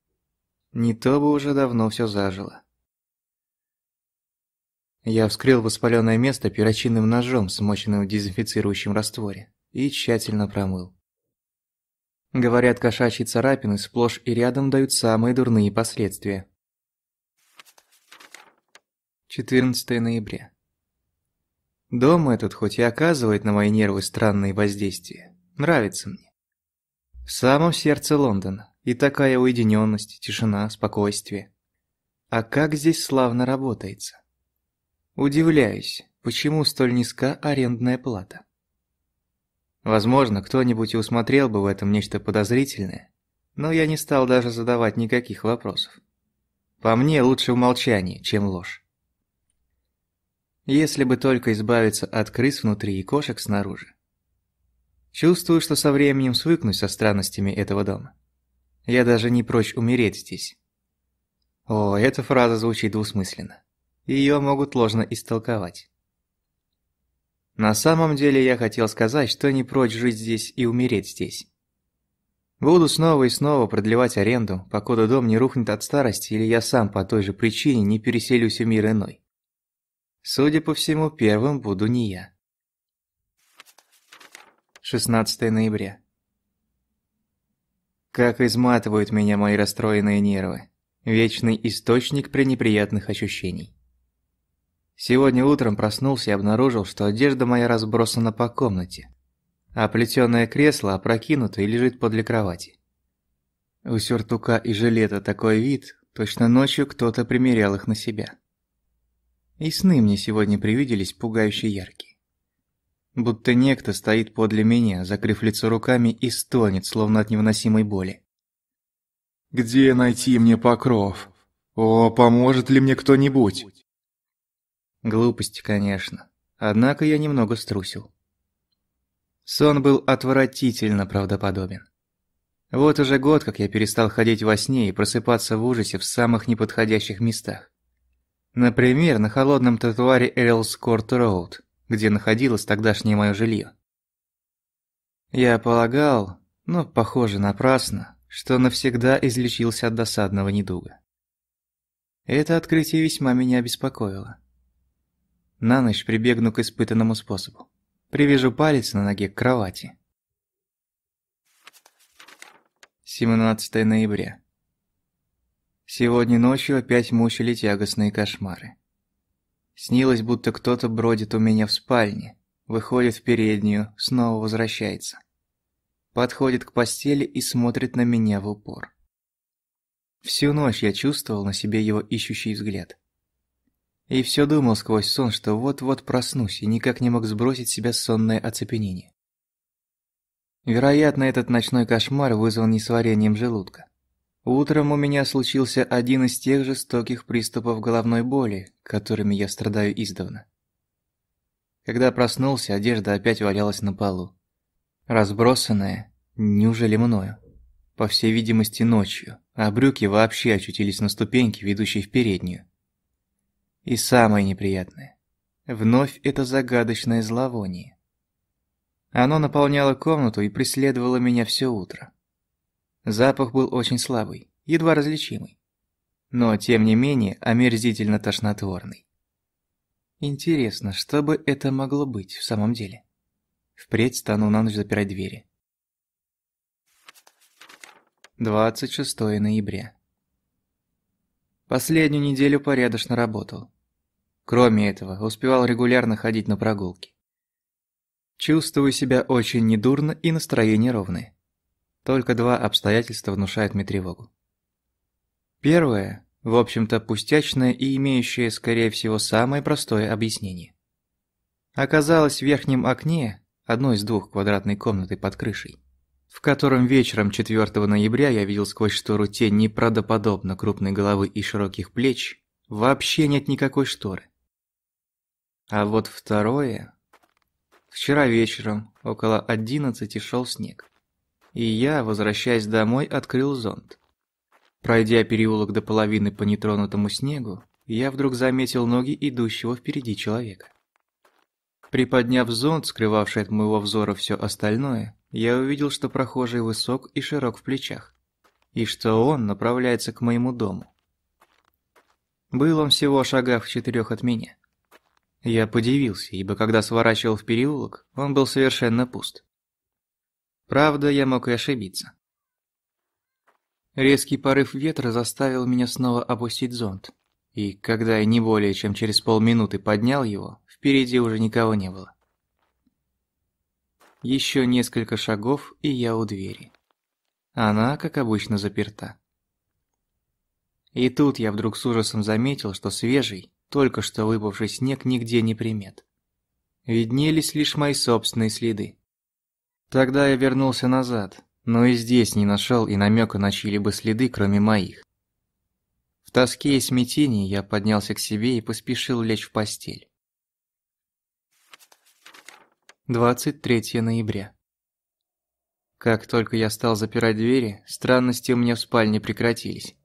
Speaker 2: Не то бы уже давно все зажило. Я вскрыл воспаленное место перочинным ножом, смоченным в дезинфицирующем растворе, и тщательно промыл. Говорят, кошачьи царапины сплошь и рядом дают самые дурные последствия. 14 ноября. Дом этот хоть и оказывает на мои нервы странные воздействия, нравится мне. В самом сердце Лондона, и такая уединенность, тишина, спокойствие. А как здесь славно работается. Удивляюсь, почему столь низка арендная плата.
Speaker 1: Возможно, кто-нибудь и усмотрел бы в этом нечто подозрительное, но я не стал даже задавать никаких вопросов. По мне лучше умолчание, чем ложь. Если бы только избавиться от крыс внутри и кошек снаружи. Чувствую, что со временем свыкнусь со странностями этого дома. Я даже не прочь умереть здесь. О, эта фраза звучит двусмысленно. Ее могут ложно истолковать. На самом деле я хотел сказать, что не прочь жить здесь и умереть здесь. Буду снова и снова продлевать аренду, покуда дом не рухнет от старости или я сам по той же причине не переселюсь в мир иной. Судя по всему, первым буду не я. 16 ноября. Как изматывают меня мои расстроенные нервы. Вечный источник пренеприятных ощущений. Сегодня утром проснулся и обнаружил, что одежда моя разбросана по комнате а плетёное кресло опрокинуто и лежит подле кровати. У сюртука и жилета такой вид, точно ночью кто-то примерял их на себя. И сны мне сегодня привиделись пугающе яркие. Будто некто стоит подле меня, закрыв лицо руками и стонет, словно от невыносимой боли.
Speaker 3: «Где найти мне покров? О, поможет ли мне кто-нибудь?»
Speaker 1: Глупость, конечно. Однако я немного струсил. Сон был отвратительно правдоподобен. Вот уже год, как я перестал ходить во сне и просыпаться в ужасе в самых неподходящих местах. Например, на холодном тротуаре Эрлскорт Роуд, где находилось тогдашнее мое жилье. Я полагал, но, похоже, напрасно, что навсегда излечился от досадного недуга. Это открытие весьма меня беспокоило. На ночь прибегну к испытанному способу. Привяжу палец на ноге к кровати. 17 ноября. Сегодня ночью опять мучили тягостные кошмары. Снилось, будто кто-то бродит у меня в спальне, выходит в переднюю, снова возвращается. Подходит к постели и смотрит на меня в упор. Всю ночь я чувствовал на себе его ищущий взгляд. И все думал сквозь сон, что вот-вот проснусь и никак не мог сбросить с себя сонное оцепенение. Вероятно, этот ночной кошмар вызван несварением желудка. Утром у меня случился один из тех жестоких приступов головной боли, которыми я страдаю издавна. Когда проснулся, одежда опять валялась на полу. Разбросанная, неужели мною? По всей видимости, ночью, а брюки вообще очутились на ступеньке, ведущей в переднюю. И самое неприятное. Вновь это загадочное зловоние. Оно наполняло комнату и преследовало меня все утро. Запах был очень слабый, едва различимый. Но, тем не менее, омерзительно тошнотворный. Интересно, что бы это могло быть в самом деле? Впредь стану на ночь запирать двери. 26 ноября. Последнюю неделю порядочно работал. Кроме этого, успевал регулярно ходить на прогулки. Чувствую себя очень недурно и настроение ровное. Только два обстоятельства внушают мне тревогу. Первое, в общем-то пустячное и имеющее, скорее всего, самое простое объяснение. Оказалось в верхнем окне, одной из двух квадратной комнаты под крышей, в котором вечером 4 ноября я видел сквозь штору тень неправдоподобно крупной головы и широких плеч, вообще нет никакой шторы. А вот второе... Вчера вечером, около одиннадцати, шел снег. И я, возвращаясь домой, открыл зонт. Пройдя переулок до половины по нетронутому снегу, я вдруг заметил ноги идущего впереди человека. Приподняв зонт, скрывавший от моего взора все остальное, я увидел, что прохожий высок и широк в плечах, и что он направляется к моему дому. Был он всего шагах в четырех от меня. Я подивился, ибо когда сворачивал в переулок, он был совершенно пуст. Правда, я мог и ошибиться. Резкий порыв ветра заставил меня снова опустить зонт, и когда я не более чем через полминуты поднял его, впереди уже никого не было. Еще несколько шагов, и я у двери. Она, как обычно, заперта. И тут я вдруг с ужасом заметил, что свежий, только что выпавший снег нигде не примет. Виднелись лишь мои собственные следы. Тогда я вернулся назад, но и здесь не нашел и намека на чьи-либо следы, кроме моих. В тоске и смятении я поднялся к себе и поспешил лечь в постель. 23 ноября. Как только я стал запирать двери, странности у меня в спальне прекратились.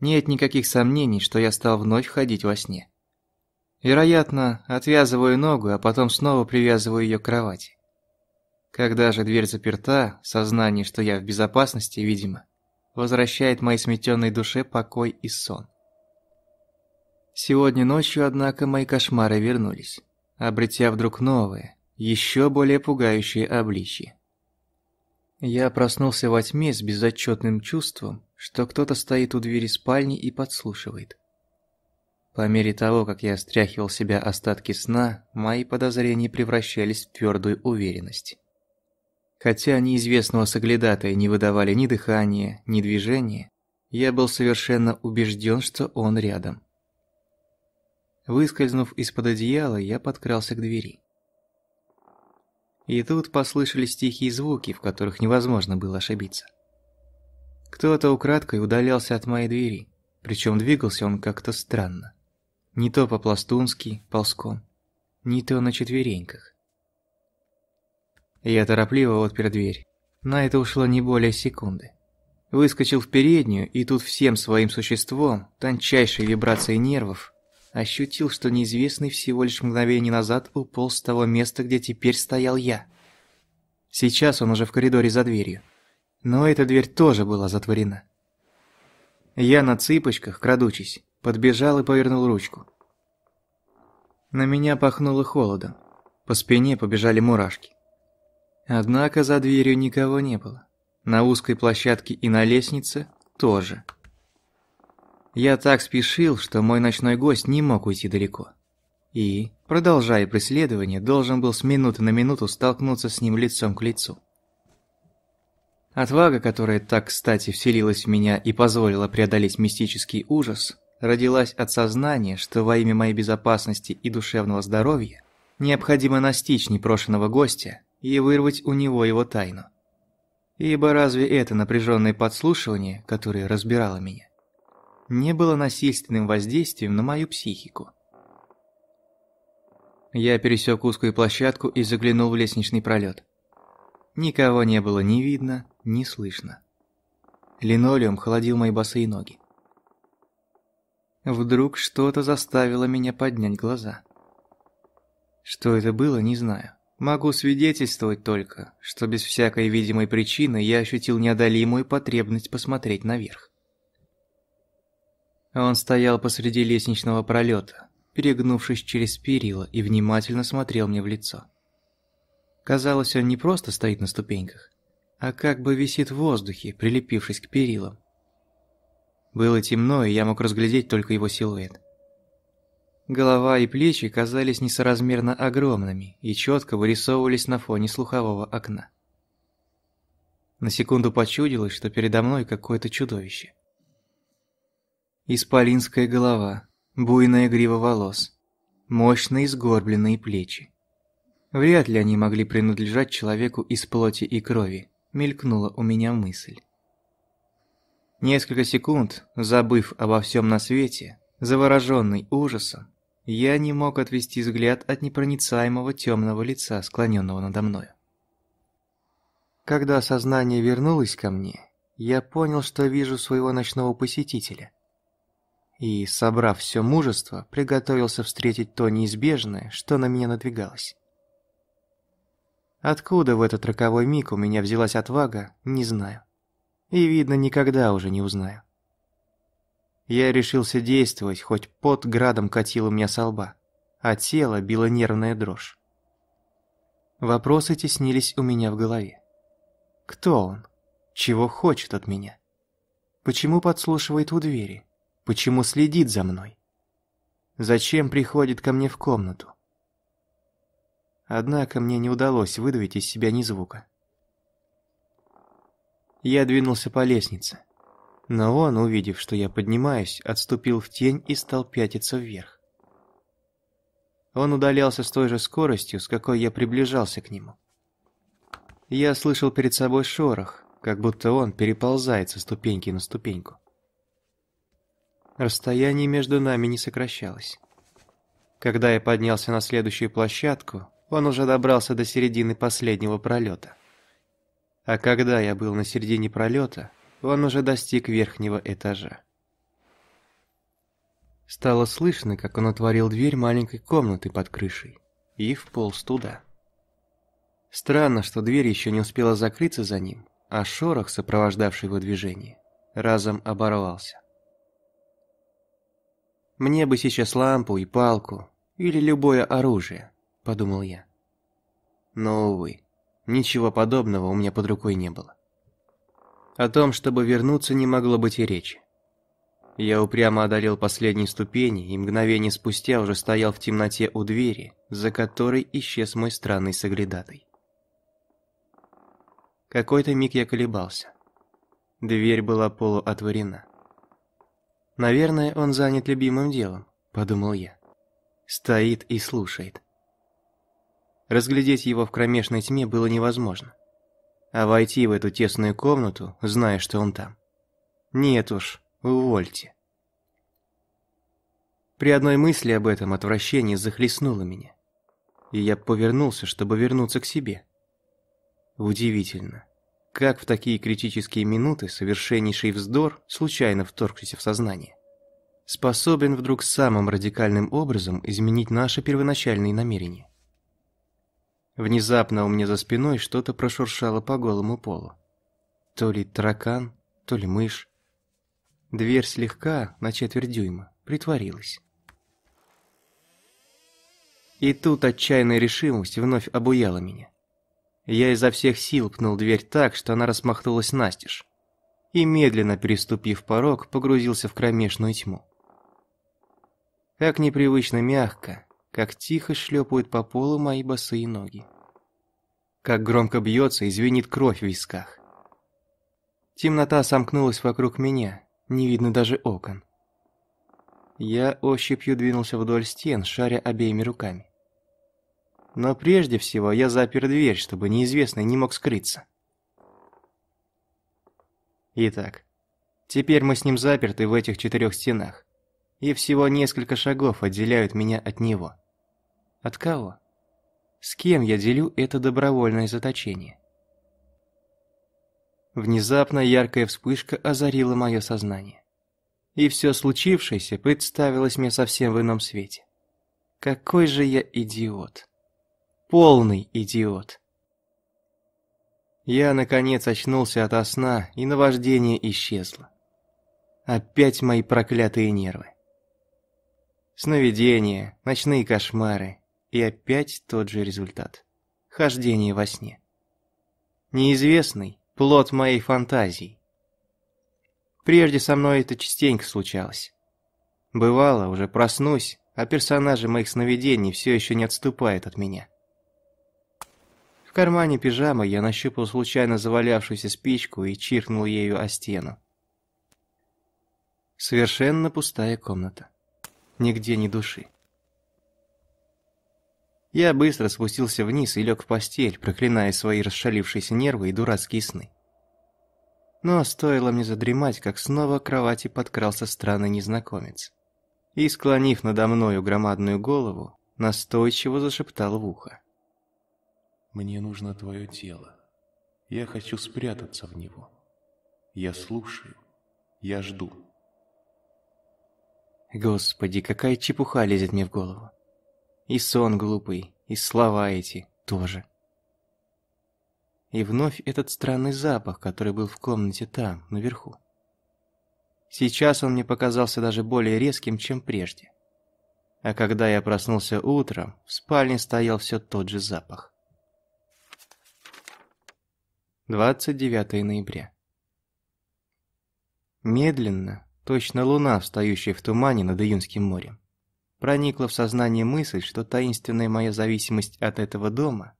Speaker 1: Нет никаких сомнений, что я стал вновь ходить во сне. Вероятно, отвязываю ногу, а потом снова привязываю ее к кровати. Когда же дверь заперта, сознание, что я в безопасности, видимо, возвращает моей сметенной душе покой и сон. Сегодня ночью, однако, мои кошмары вернулись, обретя вдруг новые, еще более пугающие обличье. Я проснулся во тьме с безотчетным чувством, что кто-то стоит у двери спальни и подслушивает. По мере того, как я стряхивал себя остатки сна, мои подозрения превращались в твердую уверенность. Хотя неизвестного соглядатая не выдавали ни дыхания, ни движения, я был совершенно убежден, что он рядом. Выскользнув из-под одеяла, я подкрался к двери. И тут послышались тихие звуки, в которых невозможно было ошибиться. Кто-то украдкой удалялся от моей двери, причем двигался он как-то странно. Не то по-пластунски, ползком, не то на четвереньках. Я торопливо отпер дверь. На это ушло не более секунды. Выскочил в переднюю, и тут всем своим существом, тончайшей вибрацией нервов, ощутил, что неизвестный всего лишь мгновение назад уполз с того места, где теперь стоял я. Сейчас он уже в коридоре за дверью. Но эта дверь тоже была затворена. Я на цыпочках, крадучись, подбежал и повернул ручку. На меня пахнуло холодом. По спине побежали мурашки. Однако за дверью никого не было. На узкой площадке и на лестнице тоже. Я так спешил, что мой ночной гость не мог уйти далеко. И, продолжая преследование, должен был с минуты на минуту столкнуться с ним лицом к лицу. Отвага, которая так кстати вселилась в меня и позволила преодолеть мистический ужас, родилась от сознания, что во имя моей безопасности и душевного здоровья необходимо настичь непрошенного гостя и вырвать у него его тайну. Ибо разве это напряженное подслушивание, которое разбирало меня, не было насильственным воздействием на мою психику? Я пересек узкую площадку и заглянул в лестничный пролет. Никого не было ни видно, ни слышно. Линолеум холодил мои босые ноги. Вдруг что-то заставило меня поднять глаза. Что это было, не знаю. Могу свидетельствовать только, что без всякой видимой причины я ощутил неодолимую потребность посмотреть наверх. Он стоял посреди лестничного пролета, перегнувшись через перила и внимательно смотрел мне в лицо. Казалось, он не просто стоит на ступеньках, а как бы висит в воздухе, прилепившись к перилам. Было темно, и я мог разглядеть только его силуэт. Голова и плечи казались несоразмерно огромными и четко вырисовывались на фоне слухового окна. На секунду почудилось, что передо мной какое-то чудовище. Исполинская голова, буйная грива волос, мощные сгорбленные плечи. Вряд ли они могли принадлежать человеку из плоти и крови, мелькнула у меня мысль. Несколько секунд, забыв обо всем на свете, завороженный ужасом, я не мог отвести взгляд от непроницаемого темного лица, склоненного надо мною. Когда сознание вернулось ко мне, я понял, что вижу своего ночного посетителя. И, собрав все мужество, приготовился встретить то неизбежное, что на меня надвигалось. Откуда в этот роковой миг у меня взялась отвага, не знаю. И, видно, никогда уже не узнаю. Я решился действовать, хоть под градом катил у меня со лба, а тело било нервная дрожь. Вопросы теснились у меня в голове. Кто он? Чего хочет от меня? Почему подслушивает у двери? Почему следит за мной? Зачем приходит ко мне в комнату? Однако мне не удалось выдавить из себя ни звука. Я двинулся по лестнице. Но он, увидев, что я поднимаюсь, отступил в тень и стал пятиться вверх. Он удалялся с той же скоростью, с какой я приближался к нему. Я слышал перед собой шорох, как будто он переползает со ступеньки на ступеньку. Расстояние между нами не сокращалось. Когда я поднялся на следующую площадку, он уже добрался до середины последнего пролета. А когда я был на середине пролета, он уже достиг верхнего этажа. Стало слышно, как он отворил дверь маленькой комнаты под крышей и вполз туда. Странно, что дверь еще не успела закрыться за ним, а шорох, сопровождавший его движение, разом оборвался. «Мне бы сейчас лампу и палку, или любое оружие», — подумал я. Но, увы, ничего подобного у меня под рукой не было. О том, чтобы вернуться, не могло быть и речи. Я упрямо одолел последние ступени и мгновение спустя уже стоял в темноте у двери, за которой исчез мой странный соглядатай. Какой-то миг я колебался. Дверь была полуотворена. «Наверное, он занят любимым делом», — подумал я. Стоит и слушает. Разглядеть его в кромешной тьме было невозможно. А войти в эту тесную комнату, зная, что он там. Нет уж, увольте. При одной мысли об этом отвращение захлестнуло меня. И я повернулся, чтобы вернуться к себе. Удивительно, как в такие критические минуты совершеннейший вздор, случайно вторгшийся в сознание, способен вдруг самым радикальным образом изменить наши первоначальные намерения. Внезапно у меня за спиной что-то прошуршало по голому полу. То ли таракан, то ли мышь. Дверь слегка, на четверть дюйма, притворилась. И тут отчаянная решимость вновь обуяла меня. Я изо всех сил пнул дверь так, что она распахнулась настежь, и, медленно переступив порог, погрузился в кромешную тьму. Как непривычно мягко, как тихо шлепают по полу мои босые ноги. Как громко бьется и звенит кровь в висках. Темнота сомкнулась вокруг меня, не видно даже окон. Я ощупью двинулся вдоль стен, шаря обеими руками. Но прежде всего я запер дверь, чтобы неизвестный не мог скрыться. Итак, теперь мы с ним заперты в этих четырех стенах, и всего несколько шагов отделяют меня от него. От кого? С кем я делю это добровольное заточение? Внезапно яркая вспышка озарила мое сознание. И все случившееся представилось мне совсем в ином свете. Какой же я идиот полный идиот. Я, наконец, очнулся ото сна, и наваждение исчезло. Опять мои проклятые нервы. Сновидения, ночные кошмары, и опять тот же результат. Хождение во сне. Неизвестный – плод моей фантазии. Прежде со мной это частенько случалось. Бывало, уже проснусь, а персонажи моих сновидений все еще не отступают от меня кармане пижамы я нащупал случайно завалявшуюся спичку и чиркнул ею о стену. Совершенно пустая комната. Нигде ни души. Я быстро спустился вниз и лег в постель, проклиная свои расшалившиеся нервы и дурацкие сны. Но стоило мне задремать, как снова к кровати подкрался странный незнакомец. И, склонив надо мною громадную голову, настойчиво зашептал в ухо.
Speaker 4: Мне нужно твое тело. Я хочу спрятаться в него. Я слушаю. Я жду.
Speaker 1: Господи, какая чепуха лезет мне в голову. И сон глупый, и слова эти тоже. И вновь этот странный запах, который был в комнате там, наверху. Сейчас он мне показался даже более резким, чем прежде. А когда я проснулся утром, в спальне стоял все тот же запах. 29 ноября. Медленно, точно луна, встающая в тумане над Июнским морем, проникла в сознание мысль, что таинственная моя зависимость от этого дома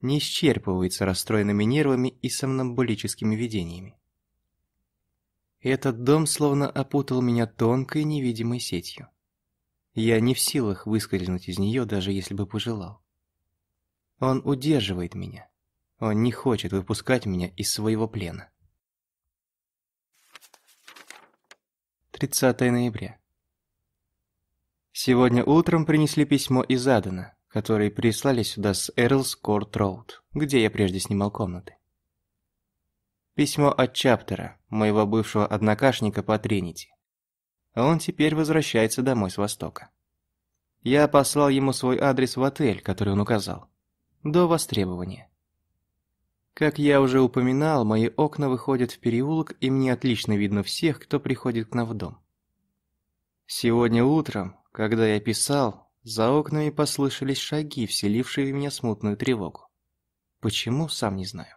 Speaker 1: не исчерпывается расстроенными нервами и сомнамбулическими видениями. Этот дом словно опутал меня тонкой невидимой сетью. Я не в силах выскользнуть из нее, даже если бы пожелал. Он удерживает меня, Он не хочет выпускать меня из своего плена. 30 ноября. Сегодня утром принесли письмо из Адена, которое прислали сюда с Эрлс Корт Роуд, где я прежде снимал комнаты. Письмо от Чаптера, моего бывшего однокашника по Тринити. Он теперь возвращается домой с Востока. Я послал ему свой адрес в отель, который он указал. До востребования. Как я уже упоминал, мои окна выходят в переулок, и мне отлично видно всех, кто приходит к нам в дом. Сегодня утром, когда я писал, за окнами послышались шаги, вселившие в меня смутную тревогу. Почему, сам не знаю.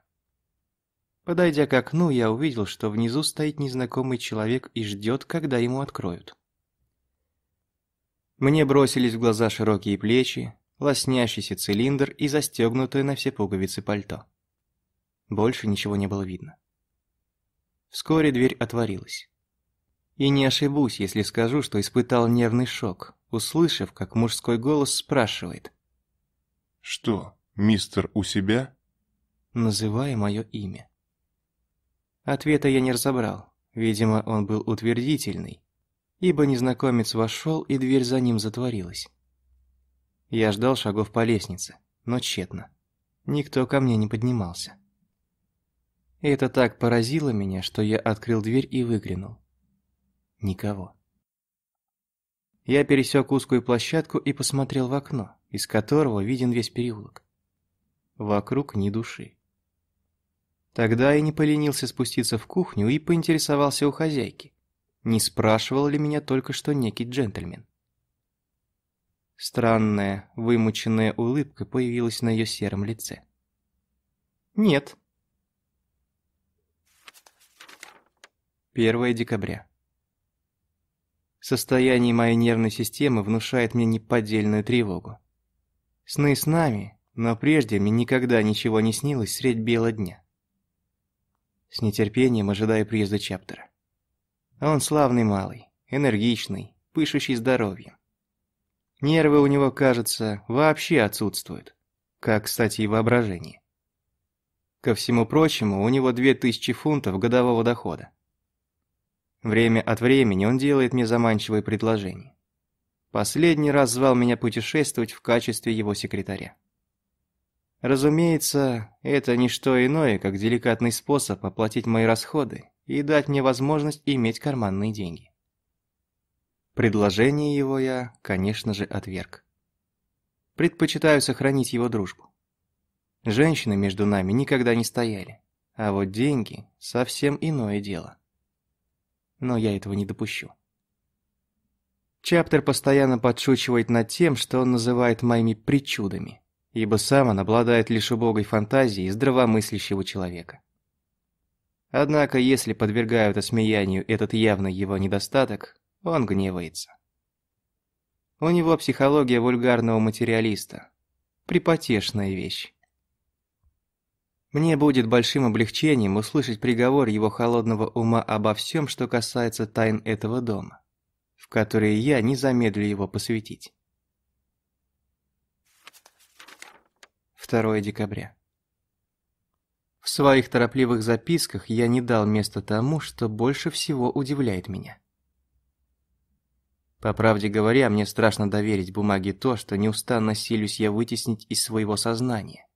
Speaker 1: Подойдя к окну, я увидел, что внизу стоит незнакомый человек и ждет, когда ему откроют. Мне бросились в глаза широкие плечи, лоснящийся цилиндр и застегнутое на все пуговицы пальто. Больше ничего не было видно. Вскоре дверь отворилась. И не ошибусь, если скажу, что испытал нервный шок, услышав, как мужской голос спрашивает.
Speaker 4: «Что, мистер у себя?»
Speaker 1: называя мое имя. Ответа я не разобрал, видимо, он был утвердительный, ибо незнакомец вошел, и дверь за ним затворилась. Я ждал шагов по лестнице, но тщетно. Никто ко мне не поднимался. Это так поразило меня, что я открыл дверь и выглянул. Никого. Я пересек узкую площадку и посмотрел в окно, из которого виден весь переулок. Вокруг ни души. Тогда я не поленился спуститься в кухню и поинтересовался у хозяйки, не спрашивал ли меня только что некий джентльмен. Странная, вымученная улыбка появилась на ее сером лице. «Нет», 1 декабря. Состояние моей нервной системы внушает мне неподдельную тревогу. Сны с нами, но прежде мне никогда ничего не снилось средь бела дня. С нетерпением ожидаю приезда Чаптера. Он славный малый, энергичный, пышущий здоровьем. Нервы у него, кажется, вообще отсутствуют, как, кстати, и воображение. Ко всему прочему, у него 2000 фунтов годового дохода. Время от времени он делает мне заманчивые предложения. Последний раз звал меня путешествовать в качестве его секретаря. Разумеется, это не что иное, как деликатный способ оплатить мои расходы и дать мне возможность иметь карманные деньги. Предложение его я, конечно же, отверг. Предпочитаю сохранить его дружбу. Женщины между нами никогда не стояли, а вот деньги – совсем иное дело но я этого не допущу. Чаптер постоянно подшучивает над тем, что он называет моими причудами, ибо сам он обладает лишь убогой фантазией здравомыслящего человека. Однако, если подвергают осмеянию этот явный его недостаток, он гневается. У него психология вульгарного материалиста. Припотешная вещь. Мне будет большим облегчением услышать приговор его холодного ума обо всем, что касается тайн этого дома, в которые я не замедлю его посвятить. 2 декабря. В своих торопливых записках я не дал места тому, что больше всего удивляет меня. По правде говоря, мне страшно доверить бумаге то, что неустанно силюсь я вытеснить из своего сознания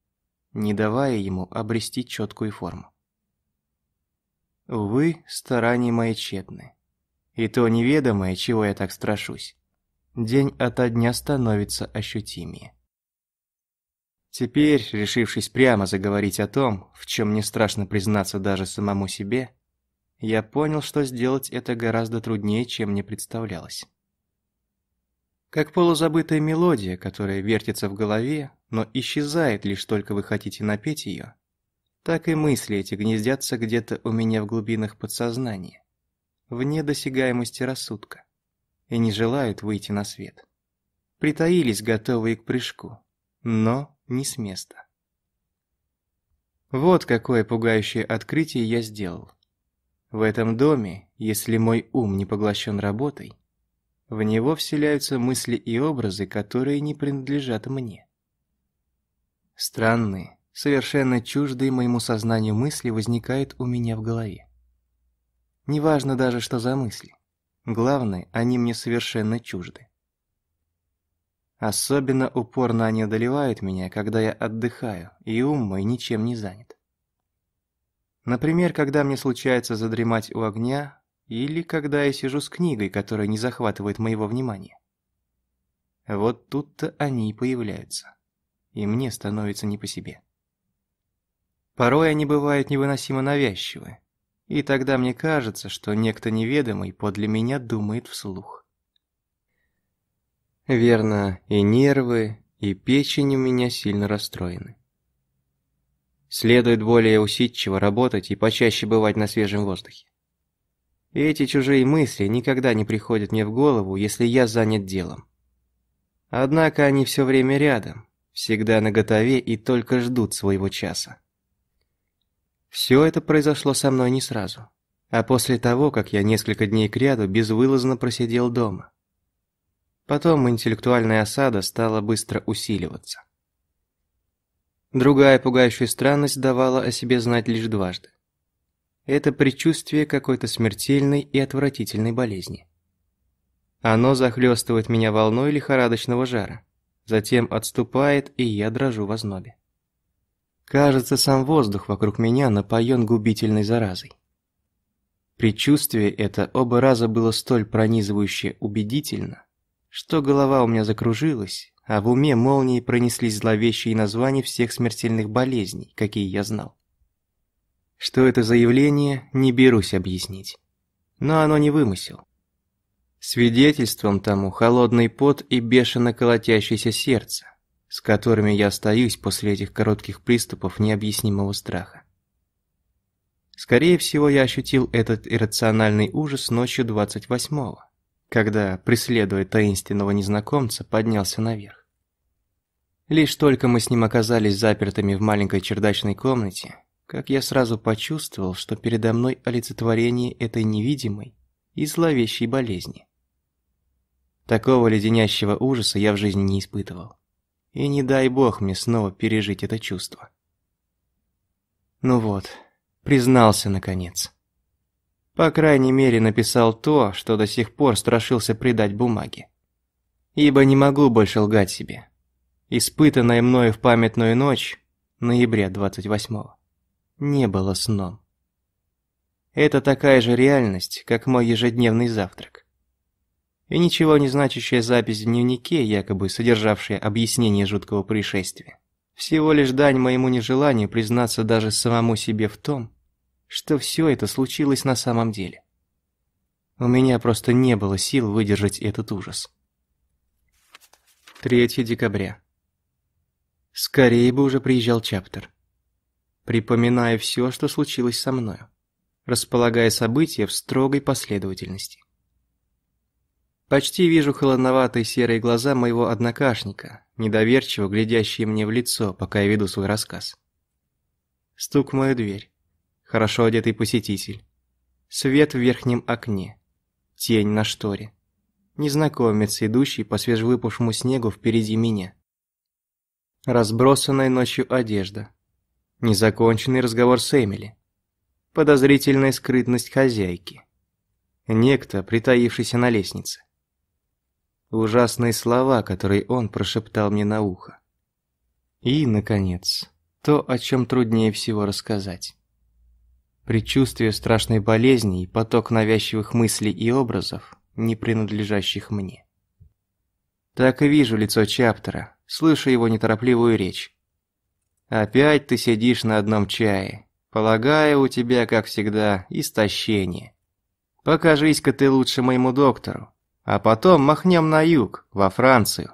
Speaker 1: не давая ему обрести четкую форму. Увы, старания мои тщетны. И то неведомое, чего я так страшусь, день ото дня становится ощутимее. Теперь, решившись прямо заговорить о том, в чем мне страшно признаться даже самому себе, я понял, что сделать это гораздо труднее, чем мне представлялось. Как полузабытая мелодия, которая вертится в голове, но исчезает лишь только вы хотите напеть ее, так и мысли эти гнездятся где-то у меня в глубинах подсознания, вне досягаемости рассудка, и не желают выйти на свет. Притаились, готовые к прыжку, но не с места. Вот какое пугающее открытие я сделал. В этом доме, если мой ум не поглощен работой, в него вселяются мысли и образы, которые не принадлежат мне. Странные, совершенно чуждые моему сознанию мысли возникают у меня в голове. Неважно даже, что за мысли. Главное, они мне совершенно чужды. Особенно упорно они одолевают меня, когда я отдыхаю, и ум мой ничем не занят. Например, когда мне случается задремать у огня, или когда я сижу с книгой, которая не захватывает моего внимания. Вот тут-то они и появляются, и мне становится не по себе. Порой они бывают невыносимо навязчивы, и тогда мне кажется, что некто неведомый подле меня думает вслух. Верно, и нервы, и печень у меня сильно расстроены. Следует более усидчиво работать и почаще бывать на свежем воздухе. Эти чужие мысли никогда не приходят мне в голову, если я занят делом. Однако они все время рядом, всегда наготове и только ждут своего часа. Все это произошло со мной не сразу, а после того, как я несколько дней кряду безвылазно просидел дома. Потом интеллектуальная осада стала быстро усиливаться. Другая пугающая странность давала о себе знать лишь дважды. Это предчувствие какой-то смертельной и отвратительной болезни. Оно захлестывает меня волной лихорадочного жара, затем отступает, и я дрожу в ознобе. Кажется, сам воздух вокруг меня напоен губительной заразой. Предчувствие это оба раза было столь пронизывающе убедительно, что голова у меня закружилась, а в уме молнией пронеслись зловещие названия всех смертельных болезней, какие я знал. Что это за явление, не берусь объяснить. Но оно не вымысел. Свидетельством тому холодный пот и бешено колотящееся сердце, с которыми я остаюсь после этих коротких приступов необъяснимого страха. Скорее всего, я ощутил этот иррациональный ужас ночью 28-го когда, преследуя таинственного незнакомца, поднялся наверх. Лишь только мы с ним оказались запертыми в маленькой чердачной комнате, как я сразу почувствовал, что передо мной олицетворение этой невидимой и зловещей болезни. Такого леденящего ужаса я в жизни не испытывал. И не дай бог мне снова пережить это чувство. Ну вот, признался наконец. По крайней мере, написал то, что до сих пор страшился предать бумаге. Ибо не могу больше лгать себе. Испытанная мною в памятную ночь, ноября 28-го, не было сном. Это такая же реальность, как мой ежедневный завтрак. И ничего не значащая запись в дневнике, якобы содержавшая объяснение жуткого происшествия. Всего лишь дань моему нежеланию признаться даже самому себе в том, что все это случилось на самом деле. У меня просто не было сил выдержать этот ужас. 3 декабря. Скорее бы уже приезжал Чаптер. Припоминая все, что случилось со мною, располагая события в строгой последовательности. Почти вижу холодноватые серые глаза моего однокашника, недоверчиво глядящие мне в лицо, пока я веду свой рассказ. Стук в мою дверь хорошо одетый посетитель. Свет в верхнем окне. Тень на шторе. Незнакомец, идущий по свежевыпавшему снегу впереди меня. Разбросанная ночью одежда. Незаконченный разговор с Эмили. Подозрительная скрытность хозяйки. Некто, притаившийся на лестнице. Ужасные слова, которые он прошептал мне на ухо. И, наконец, то, о чем труднее всего рассказать. Предчувствие страшной болезни и поток навязчивых мыслей и образов, не принадлежащих мне. Так и вижу лицо Чаптера, слышу его неторопливую речь. «Опять ты сидишь на одном чае. Полагаю, у тебя, как всегда, истощение. Покажись-ка ты лучше моему доктору, а потом махнем на юг, во Францию».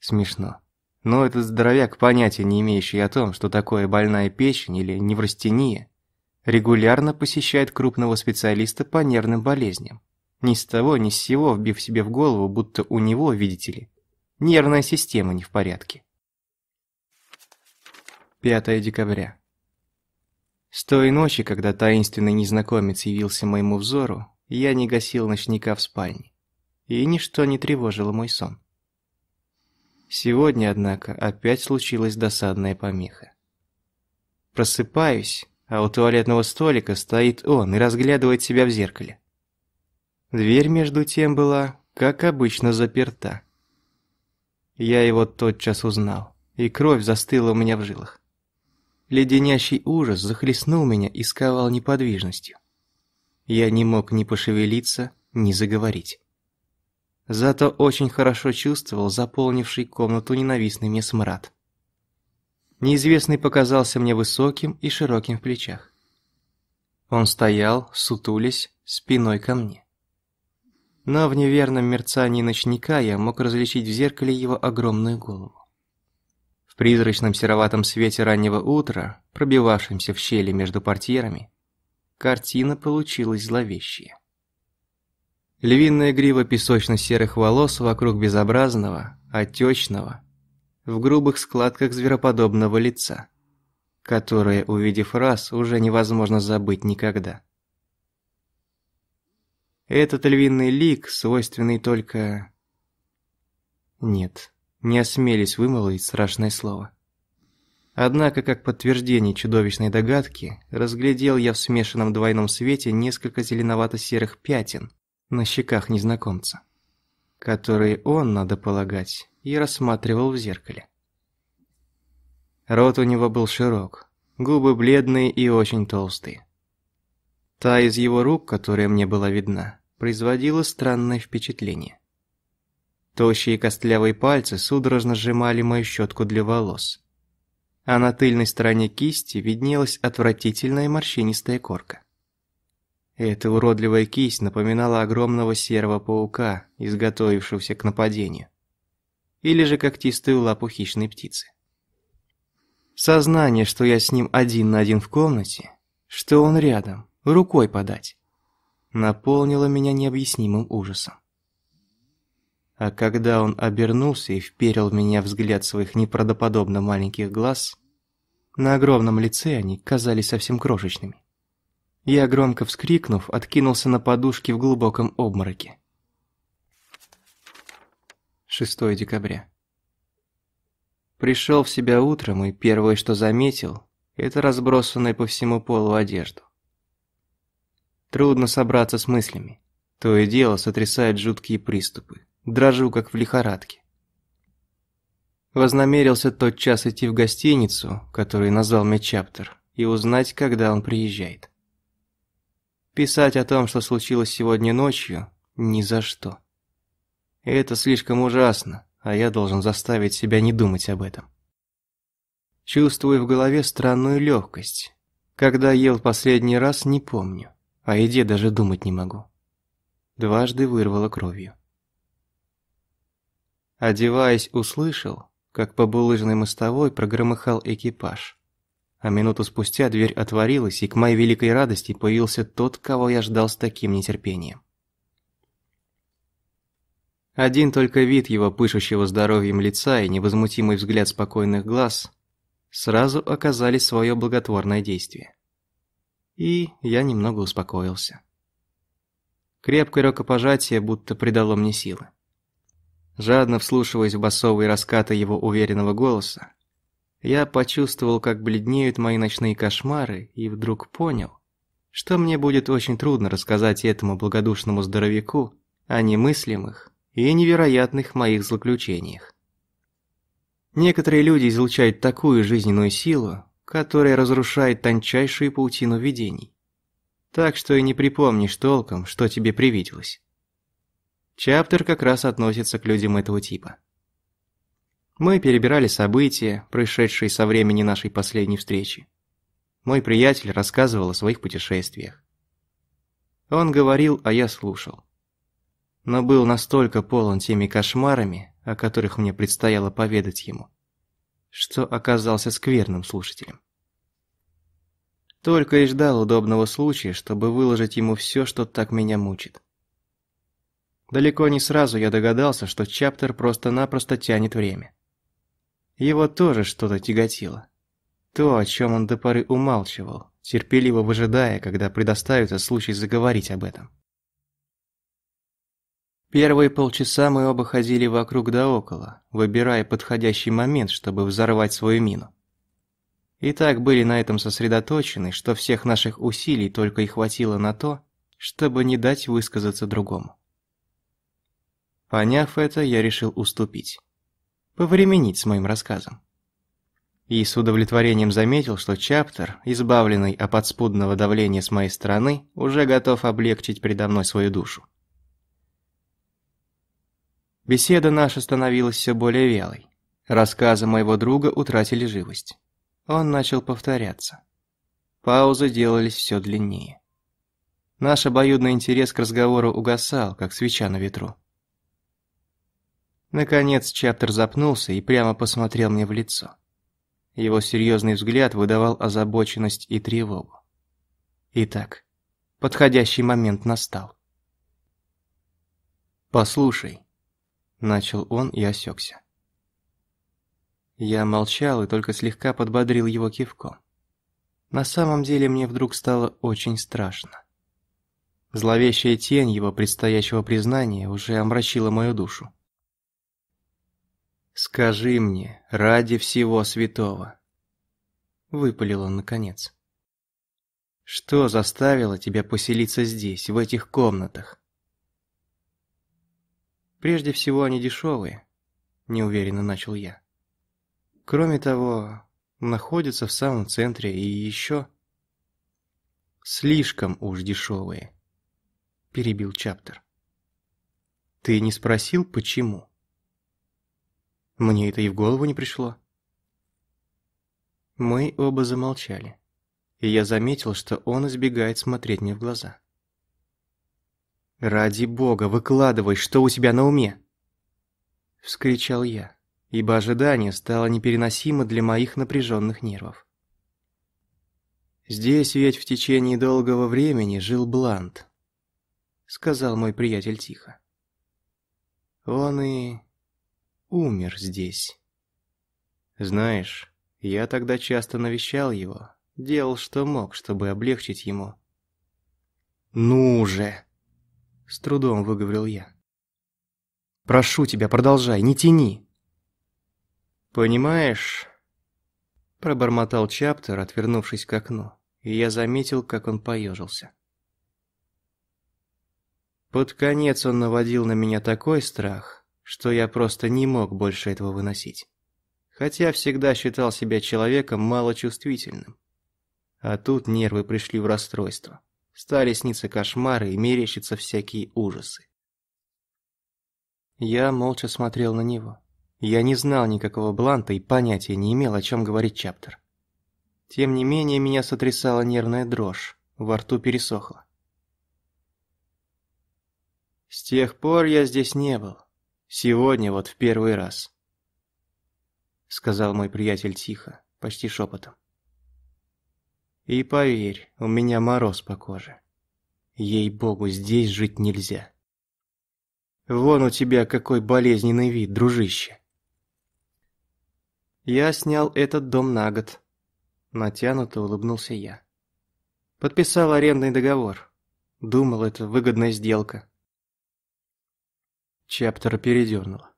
Speaker 1: Смешно. Но этот здоровяк, понятия не имеющий о том, что такое больная печень или неврастения, регулярно посещает крупного специалиста по нервным болезням. Ни с того, ни с сего вбив себе в голову, будто у него, видите ли, нервная система не в порядке. 5 декабря. С той ночи, когда таинственный незнакомец явился моему взору, я не гасил ночника в спальне, и ничто не тревожило мой сон. Сегодня, однако, опять случилась досадная помеха. Просыпаюсь, а у туалетного столика стоит он и разглядывает себя в зеркале. Дверь, между тем, была, как обычно, заперта. Я его тотчас узнал, и кровь застыла у меня в жилах. Леденящий ужас захлестнул меня и сковал неподвижностью. Я не мог ни пошевелиться, ни заговорить. Зато очень хорошо чувствовал заполнивший комнату ненавистный мне смрад. Неизвестный показался мне высоким и широким в плечах. Он стоял, сутулясь, спиной ко мне. Но в неверном мерцании ночника я мог различить в зеркале его огромную голову. В призрачном сероватом свете раннего утра, пробивавшемся в щели между портьерами, картина получилась зловещая. Львиная грива песочно-серых волос вокруг безобразного, отечного, в грубых складках звероподобного лица, которое, увидев раз, уже невозможно забыть никогда. Этот львиный лик, свойственный только... Нет, не осмелись вымолвить страшное слово. Однако, как подтверждение чудовищной догадки, разглядел я в смешанном двойном свете несколько зеленовато-серых пятен на щеках незнакомца, которые он, надо полагать, и рассматривал в зеркале. Рот у него был широк, губы бледные и очень толстые. Та из его рук, которая мне была видна, производила странное впечатление. Тощие костлявые пальцы судорожно сжимали мою щетку для волос. А на тыльной стороне кисти виднелась отвратительная морщинистая корка. Эта уродливая кисть напоминала огромного серого паука, изготовившегося к нападению или же когтистую лапу хищной птицы. Сознание, что я с ним один на один в комнате, что он рядом, рукой подать, наполнило меня необъяснимым ужасом. А когда он обернулся и вперил в меня взгляд своих неправдоподобно маленьких глаз, на огромном лице они казались совсем крошечными. Я, громко вскрикнув, откинулся на подушке в глубоком обмороке. 6 декабря. Пришел в себя утром, и первое, что заметил, это разбросанная по всему полу одежду. Трудно собраться с мыслями. То и дело сотрясает жуткие приступы. Дрожу, как в лихорадке. Вознамерился тот час идти в гостиницу, который назвал мне Чаптер, и узнать, когда он приезжает. Писать о том, что случилось сегодня ночью, ни за что. Это слишком ужасно, а я должен заставить себя не думать об этом. Чувствую в голове странную легкость. Когда ел последний раз, не помню. О еде даже думать не могу. Дважды вырвало кровью. Одеваясь, услышал, как по булыжной мостовой прогромыхал экипаж. А минуту спустя дверь отворилась, и к моей великой радости появился тот, кого я ждал с таким нетерпением. Один только вид его пышущего здоровьем лица и невозмутимый взгляд спокойных глаз сразу оказали свое благотворное действие. И я немного успокоился. Крепкое рукопожатие будто придало мне силы. Жадно вслушиваясь в басовые раскаты его уверенного голоса, я почувствовал, как бледнеют мои ночные кошмары, и вдруг понял, что мне будет очень трудно рассказать этому благодушному здоровяку о немыслимых, и невероятных моих злоключениях. Некоторые люди излучают такую жизненную силу, которая разрушает тончайшую паутину видений. Так что и не припомнишь толком, что тебе привиделось. Чаптер как раз относится к людям этого типа. Мы перебирали события, происшедшие со времени нашей последней встречи. Мой приятель рассказывал о своих путешествиях. Он говорил, а я слушал но был настолько полон теми кошмарами, о которых мне предстояло поведать ему, что оказался скверным слушателем. Только и ждал удобного случая, чтобы выложить ему все, что так меня мучит. Далеко не сразу я догадался, что Чаптер просто-напросто тянет время. Его тоже что-то тяготило. То, о чем он до поры умалчивал, терпеливо выжидая, когда предоставится случай заговорить об этом. Первые полчаса мы оба ходили вокруг да около, выбирая подходящий момент, чтобы взорвать свою мину. И так были на этом сосредоточены, что всех наших усилий только и хватило на то, чтобы не дать высказаться другому. Поняв это, я решил уступить. Повременить с моим рассказом. И с удовлетворением заметил, что Чаптер, избавленный от подспудного давления с моей стороны, уже готов облегчить передо мной свою душу. Беседа наша становилась все более вялой. Рассказы моего друга утратили живость. Он начал повторяться. Паузы делались все длиннее. Наш обоюдный интерес к разговору угасал, как свеча на ветру. Наконец Чаптер запнулся и прямо посмотрел мне в лицо. Его серьезный взгляд выдавал озабоченность и тревогу. Итак, подходящий момент настал. «Послушай», Начал он и осекся. Я молчал и только слегка подбодрил его кивком. На самом деле мне вдруг стало очень страшно. Зловещая тень его предстоящего признания уже омрачила мою душу. «Скажи мне, ради всего святого!» Выпалил он наконец. «Что заставило тебя поселиться здесь, в этих комнатах? Прежде всего, они дешевые, неуверенно начал я. Кроме того, находятся в самом центре и еще... Слишком уж дешевые, перебил Чаптер. Ты не спросил, почему? Мне это и в голову не пришло. Мы оба замолчали, и я заметил, что он избегает смотреть мне в глаза. «Ради бога, выкладывай, что у тебя на уме!» Вскричал я, ибо ожидание стало непереносимо для моих напряженных нервов. «Здесь ведь в течение долгого времени жил Блант», — сказал мой приятель тихо. «Он и умер здесь. Знаешь, я тогда часто навещал его, делал что мог, чтобы облегчить ему». «Ну же!» С трудом выговорил я. «Прошу тебя, продолжай, не тяни!» «Понимаешь...» Пробормотал Чаптер, отвернувшись к окну, и я заметил, как он поежился. Под конец он наводил на меня такой страх, что я просто не мог больше этого выносить. Хотя всегда считал себя человеком малочувствительным. А тут нервы пришли в расстройство. Стали сниться кошмары и мерещиться всякие ужасы. Я молча смотрел на него. Я не знал никакого бланта и понятия не имел, о чем говорит Чаптер. Тем не менее, меня сотрясала нервная дрожь, во рту пересохло. С тех пор я здесь не был. Сегодня вот в первый раз. Сказал мой приятель тихо, почти шепотом. И поверь, у меня мороз по коже. Ей-богу, здесь жить нельзя. Вон у тебя какой болезненный вид, дружище. Я снял этот дом на год. Натянуто улыбнулся я. Подписал арендный договор. Думал, это выгодная сделка. Чаптера передернуло.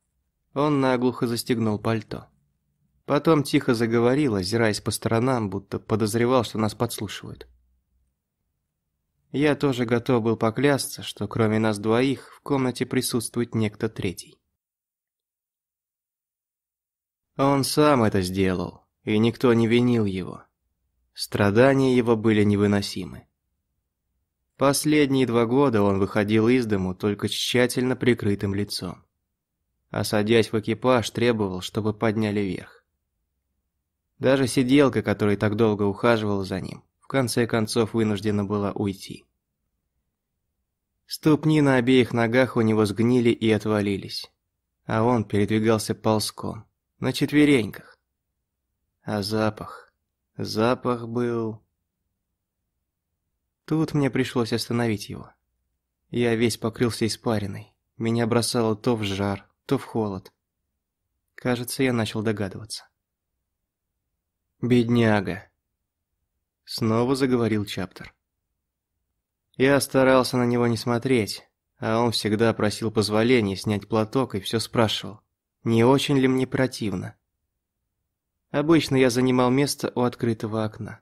Speaker 1: Он наглухо застегнул пальто. Потом тихо заговорил, озираясь по сторонам, будто подозревал, что нас подслушивают. Я тоже готов был поклясться, что кроме нас двоих в комнате присутствует некто третий. Он сам это сделал, и никто не винил его. Страдания его были невыносимы. Последние два года он выходил из дому только с тщательно прикрытым лицом. А садясь в экипаж, требовал, чтобы подняли вверх. Даже сиделка, которая так долго ухаживала за ним, в конце концов вынуждена была уйти. Ступни на обеих ногах у него сгнили и отвалились, а он передвигался ползком, на четвереньках. А запах... Запах был... Тут мне пришлось остановить его. Я весь покрылся испариной. Меня бросало то в жар, то в холод. Кажется, я начал догадываться. «Бедняга!» Снова заговорил Чаптер. Я старался на него не смотреть, а он всегда просил позволения снять платок и все спрашивал, не очень ли мне противно. Обычно я занимал место у открытого окна.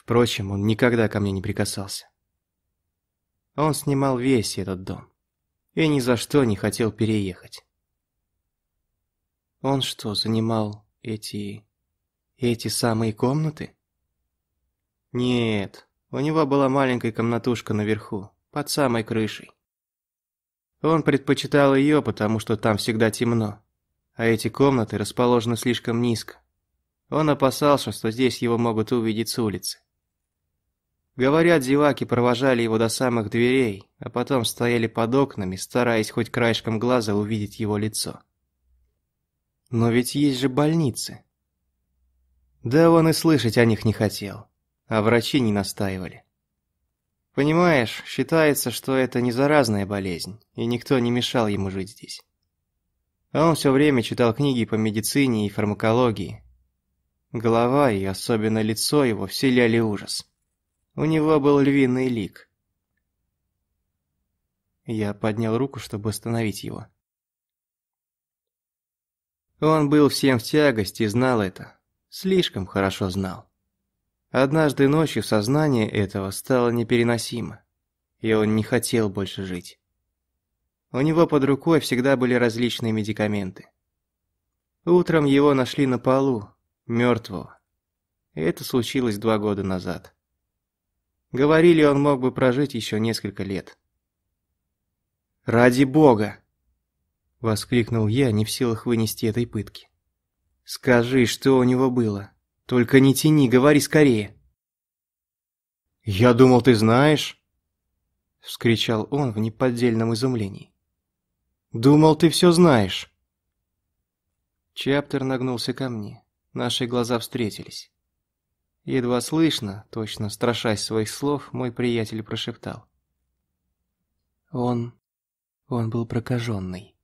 Speaker 1: Впрочем, он никогда ко мне не прикасался. Он снимал весь этот дом и ни за что не хотел переехать. Он что, занимал эти... эти самые комнаты? Нет, у него была маленькая комнатушка наверху, под самой крышей. Он предпочитал ее, потому что там всегда темно, а эти комнаты расположены слишком низко. Он опасался, что здесь его могут увидеть с улицы. Говорят, зеваки провожали его до самых дверей, а потом стояли под окнами, стараясь хоть краешком глаза увидеть его лицо. Но ведь есть же больницы. Да он и слышать о них не хотел, а врачи не настаивали. Понимаешь, считается, что это не заразная болезнь, и никто не мешал ему жить здесь. А он все время читал книги по медицине и фармакологии. Голова и особенно лицо его вселяли ужас. У него был львиный лик. Я поднял руку, чтобы остановить его. Он был всем в тягости и знал это. Слишком хорошо знал. Однажды ночью сознание этого стало непереносимо, и он не хотел больше жить. У него под рукой всегда были различные медикаменты. Утром его нашли на полу, мертвого. Это случилось два года назад. Говорили, он мог бы прожить еще несколько лет. «Ради бога!» — воскликнул я, не в силах вынести этой пытки. «Скажи, что у него было?» Только не тяни, говори скорее. Я думал, ты знаешь, вскричал он в неподдельном изумлении. Думал, ты все знаешь. Чаптер нагнулся ко мне. Наши глаза встретились. Едва слышно, точно страшась своих слов, мой приятель прошептал: "Он он был прокаженный.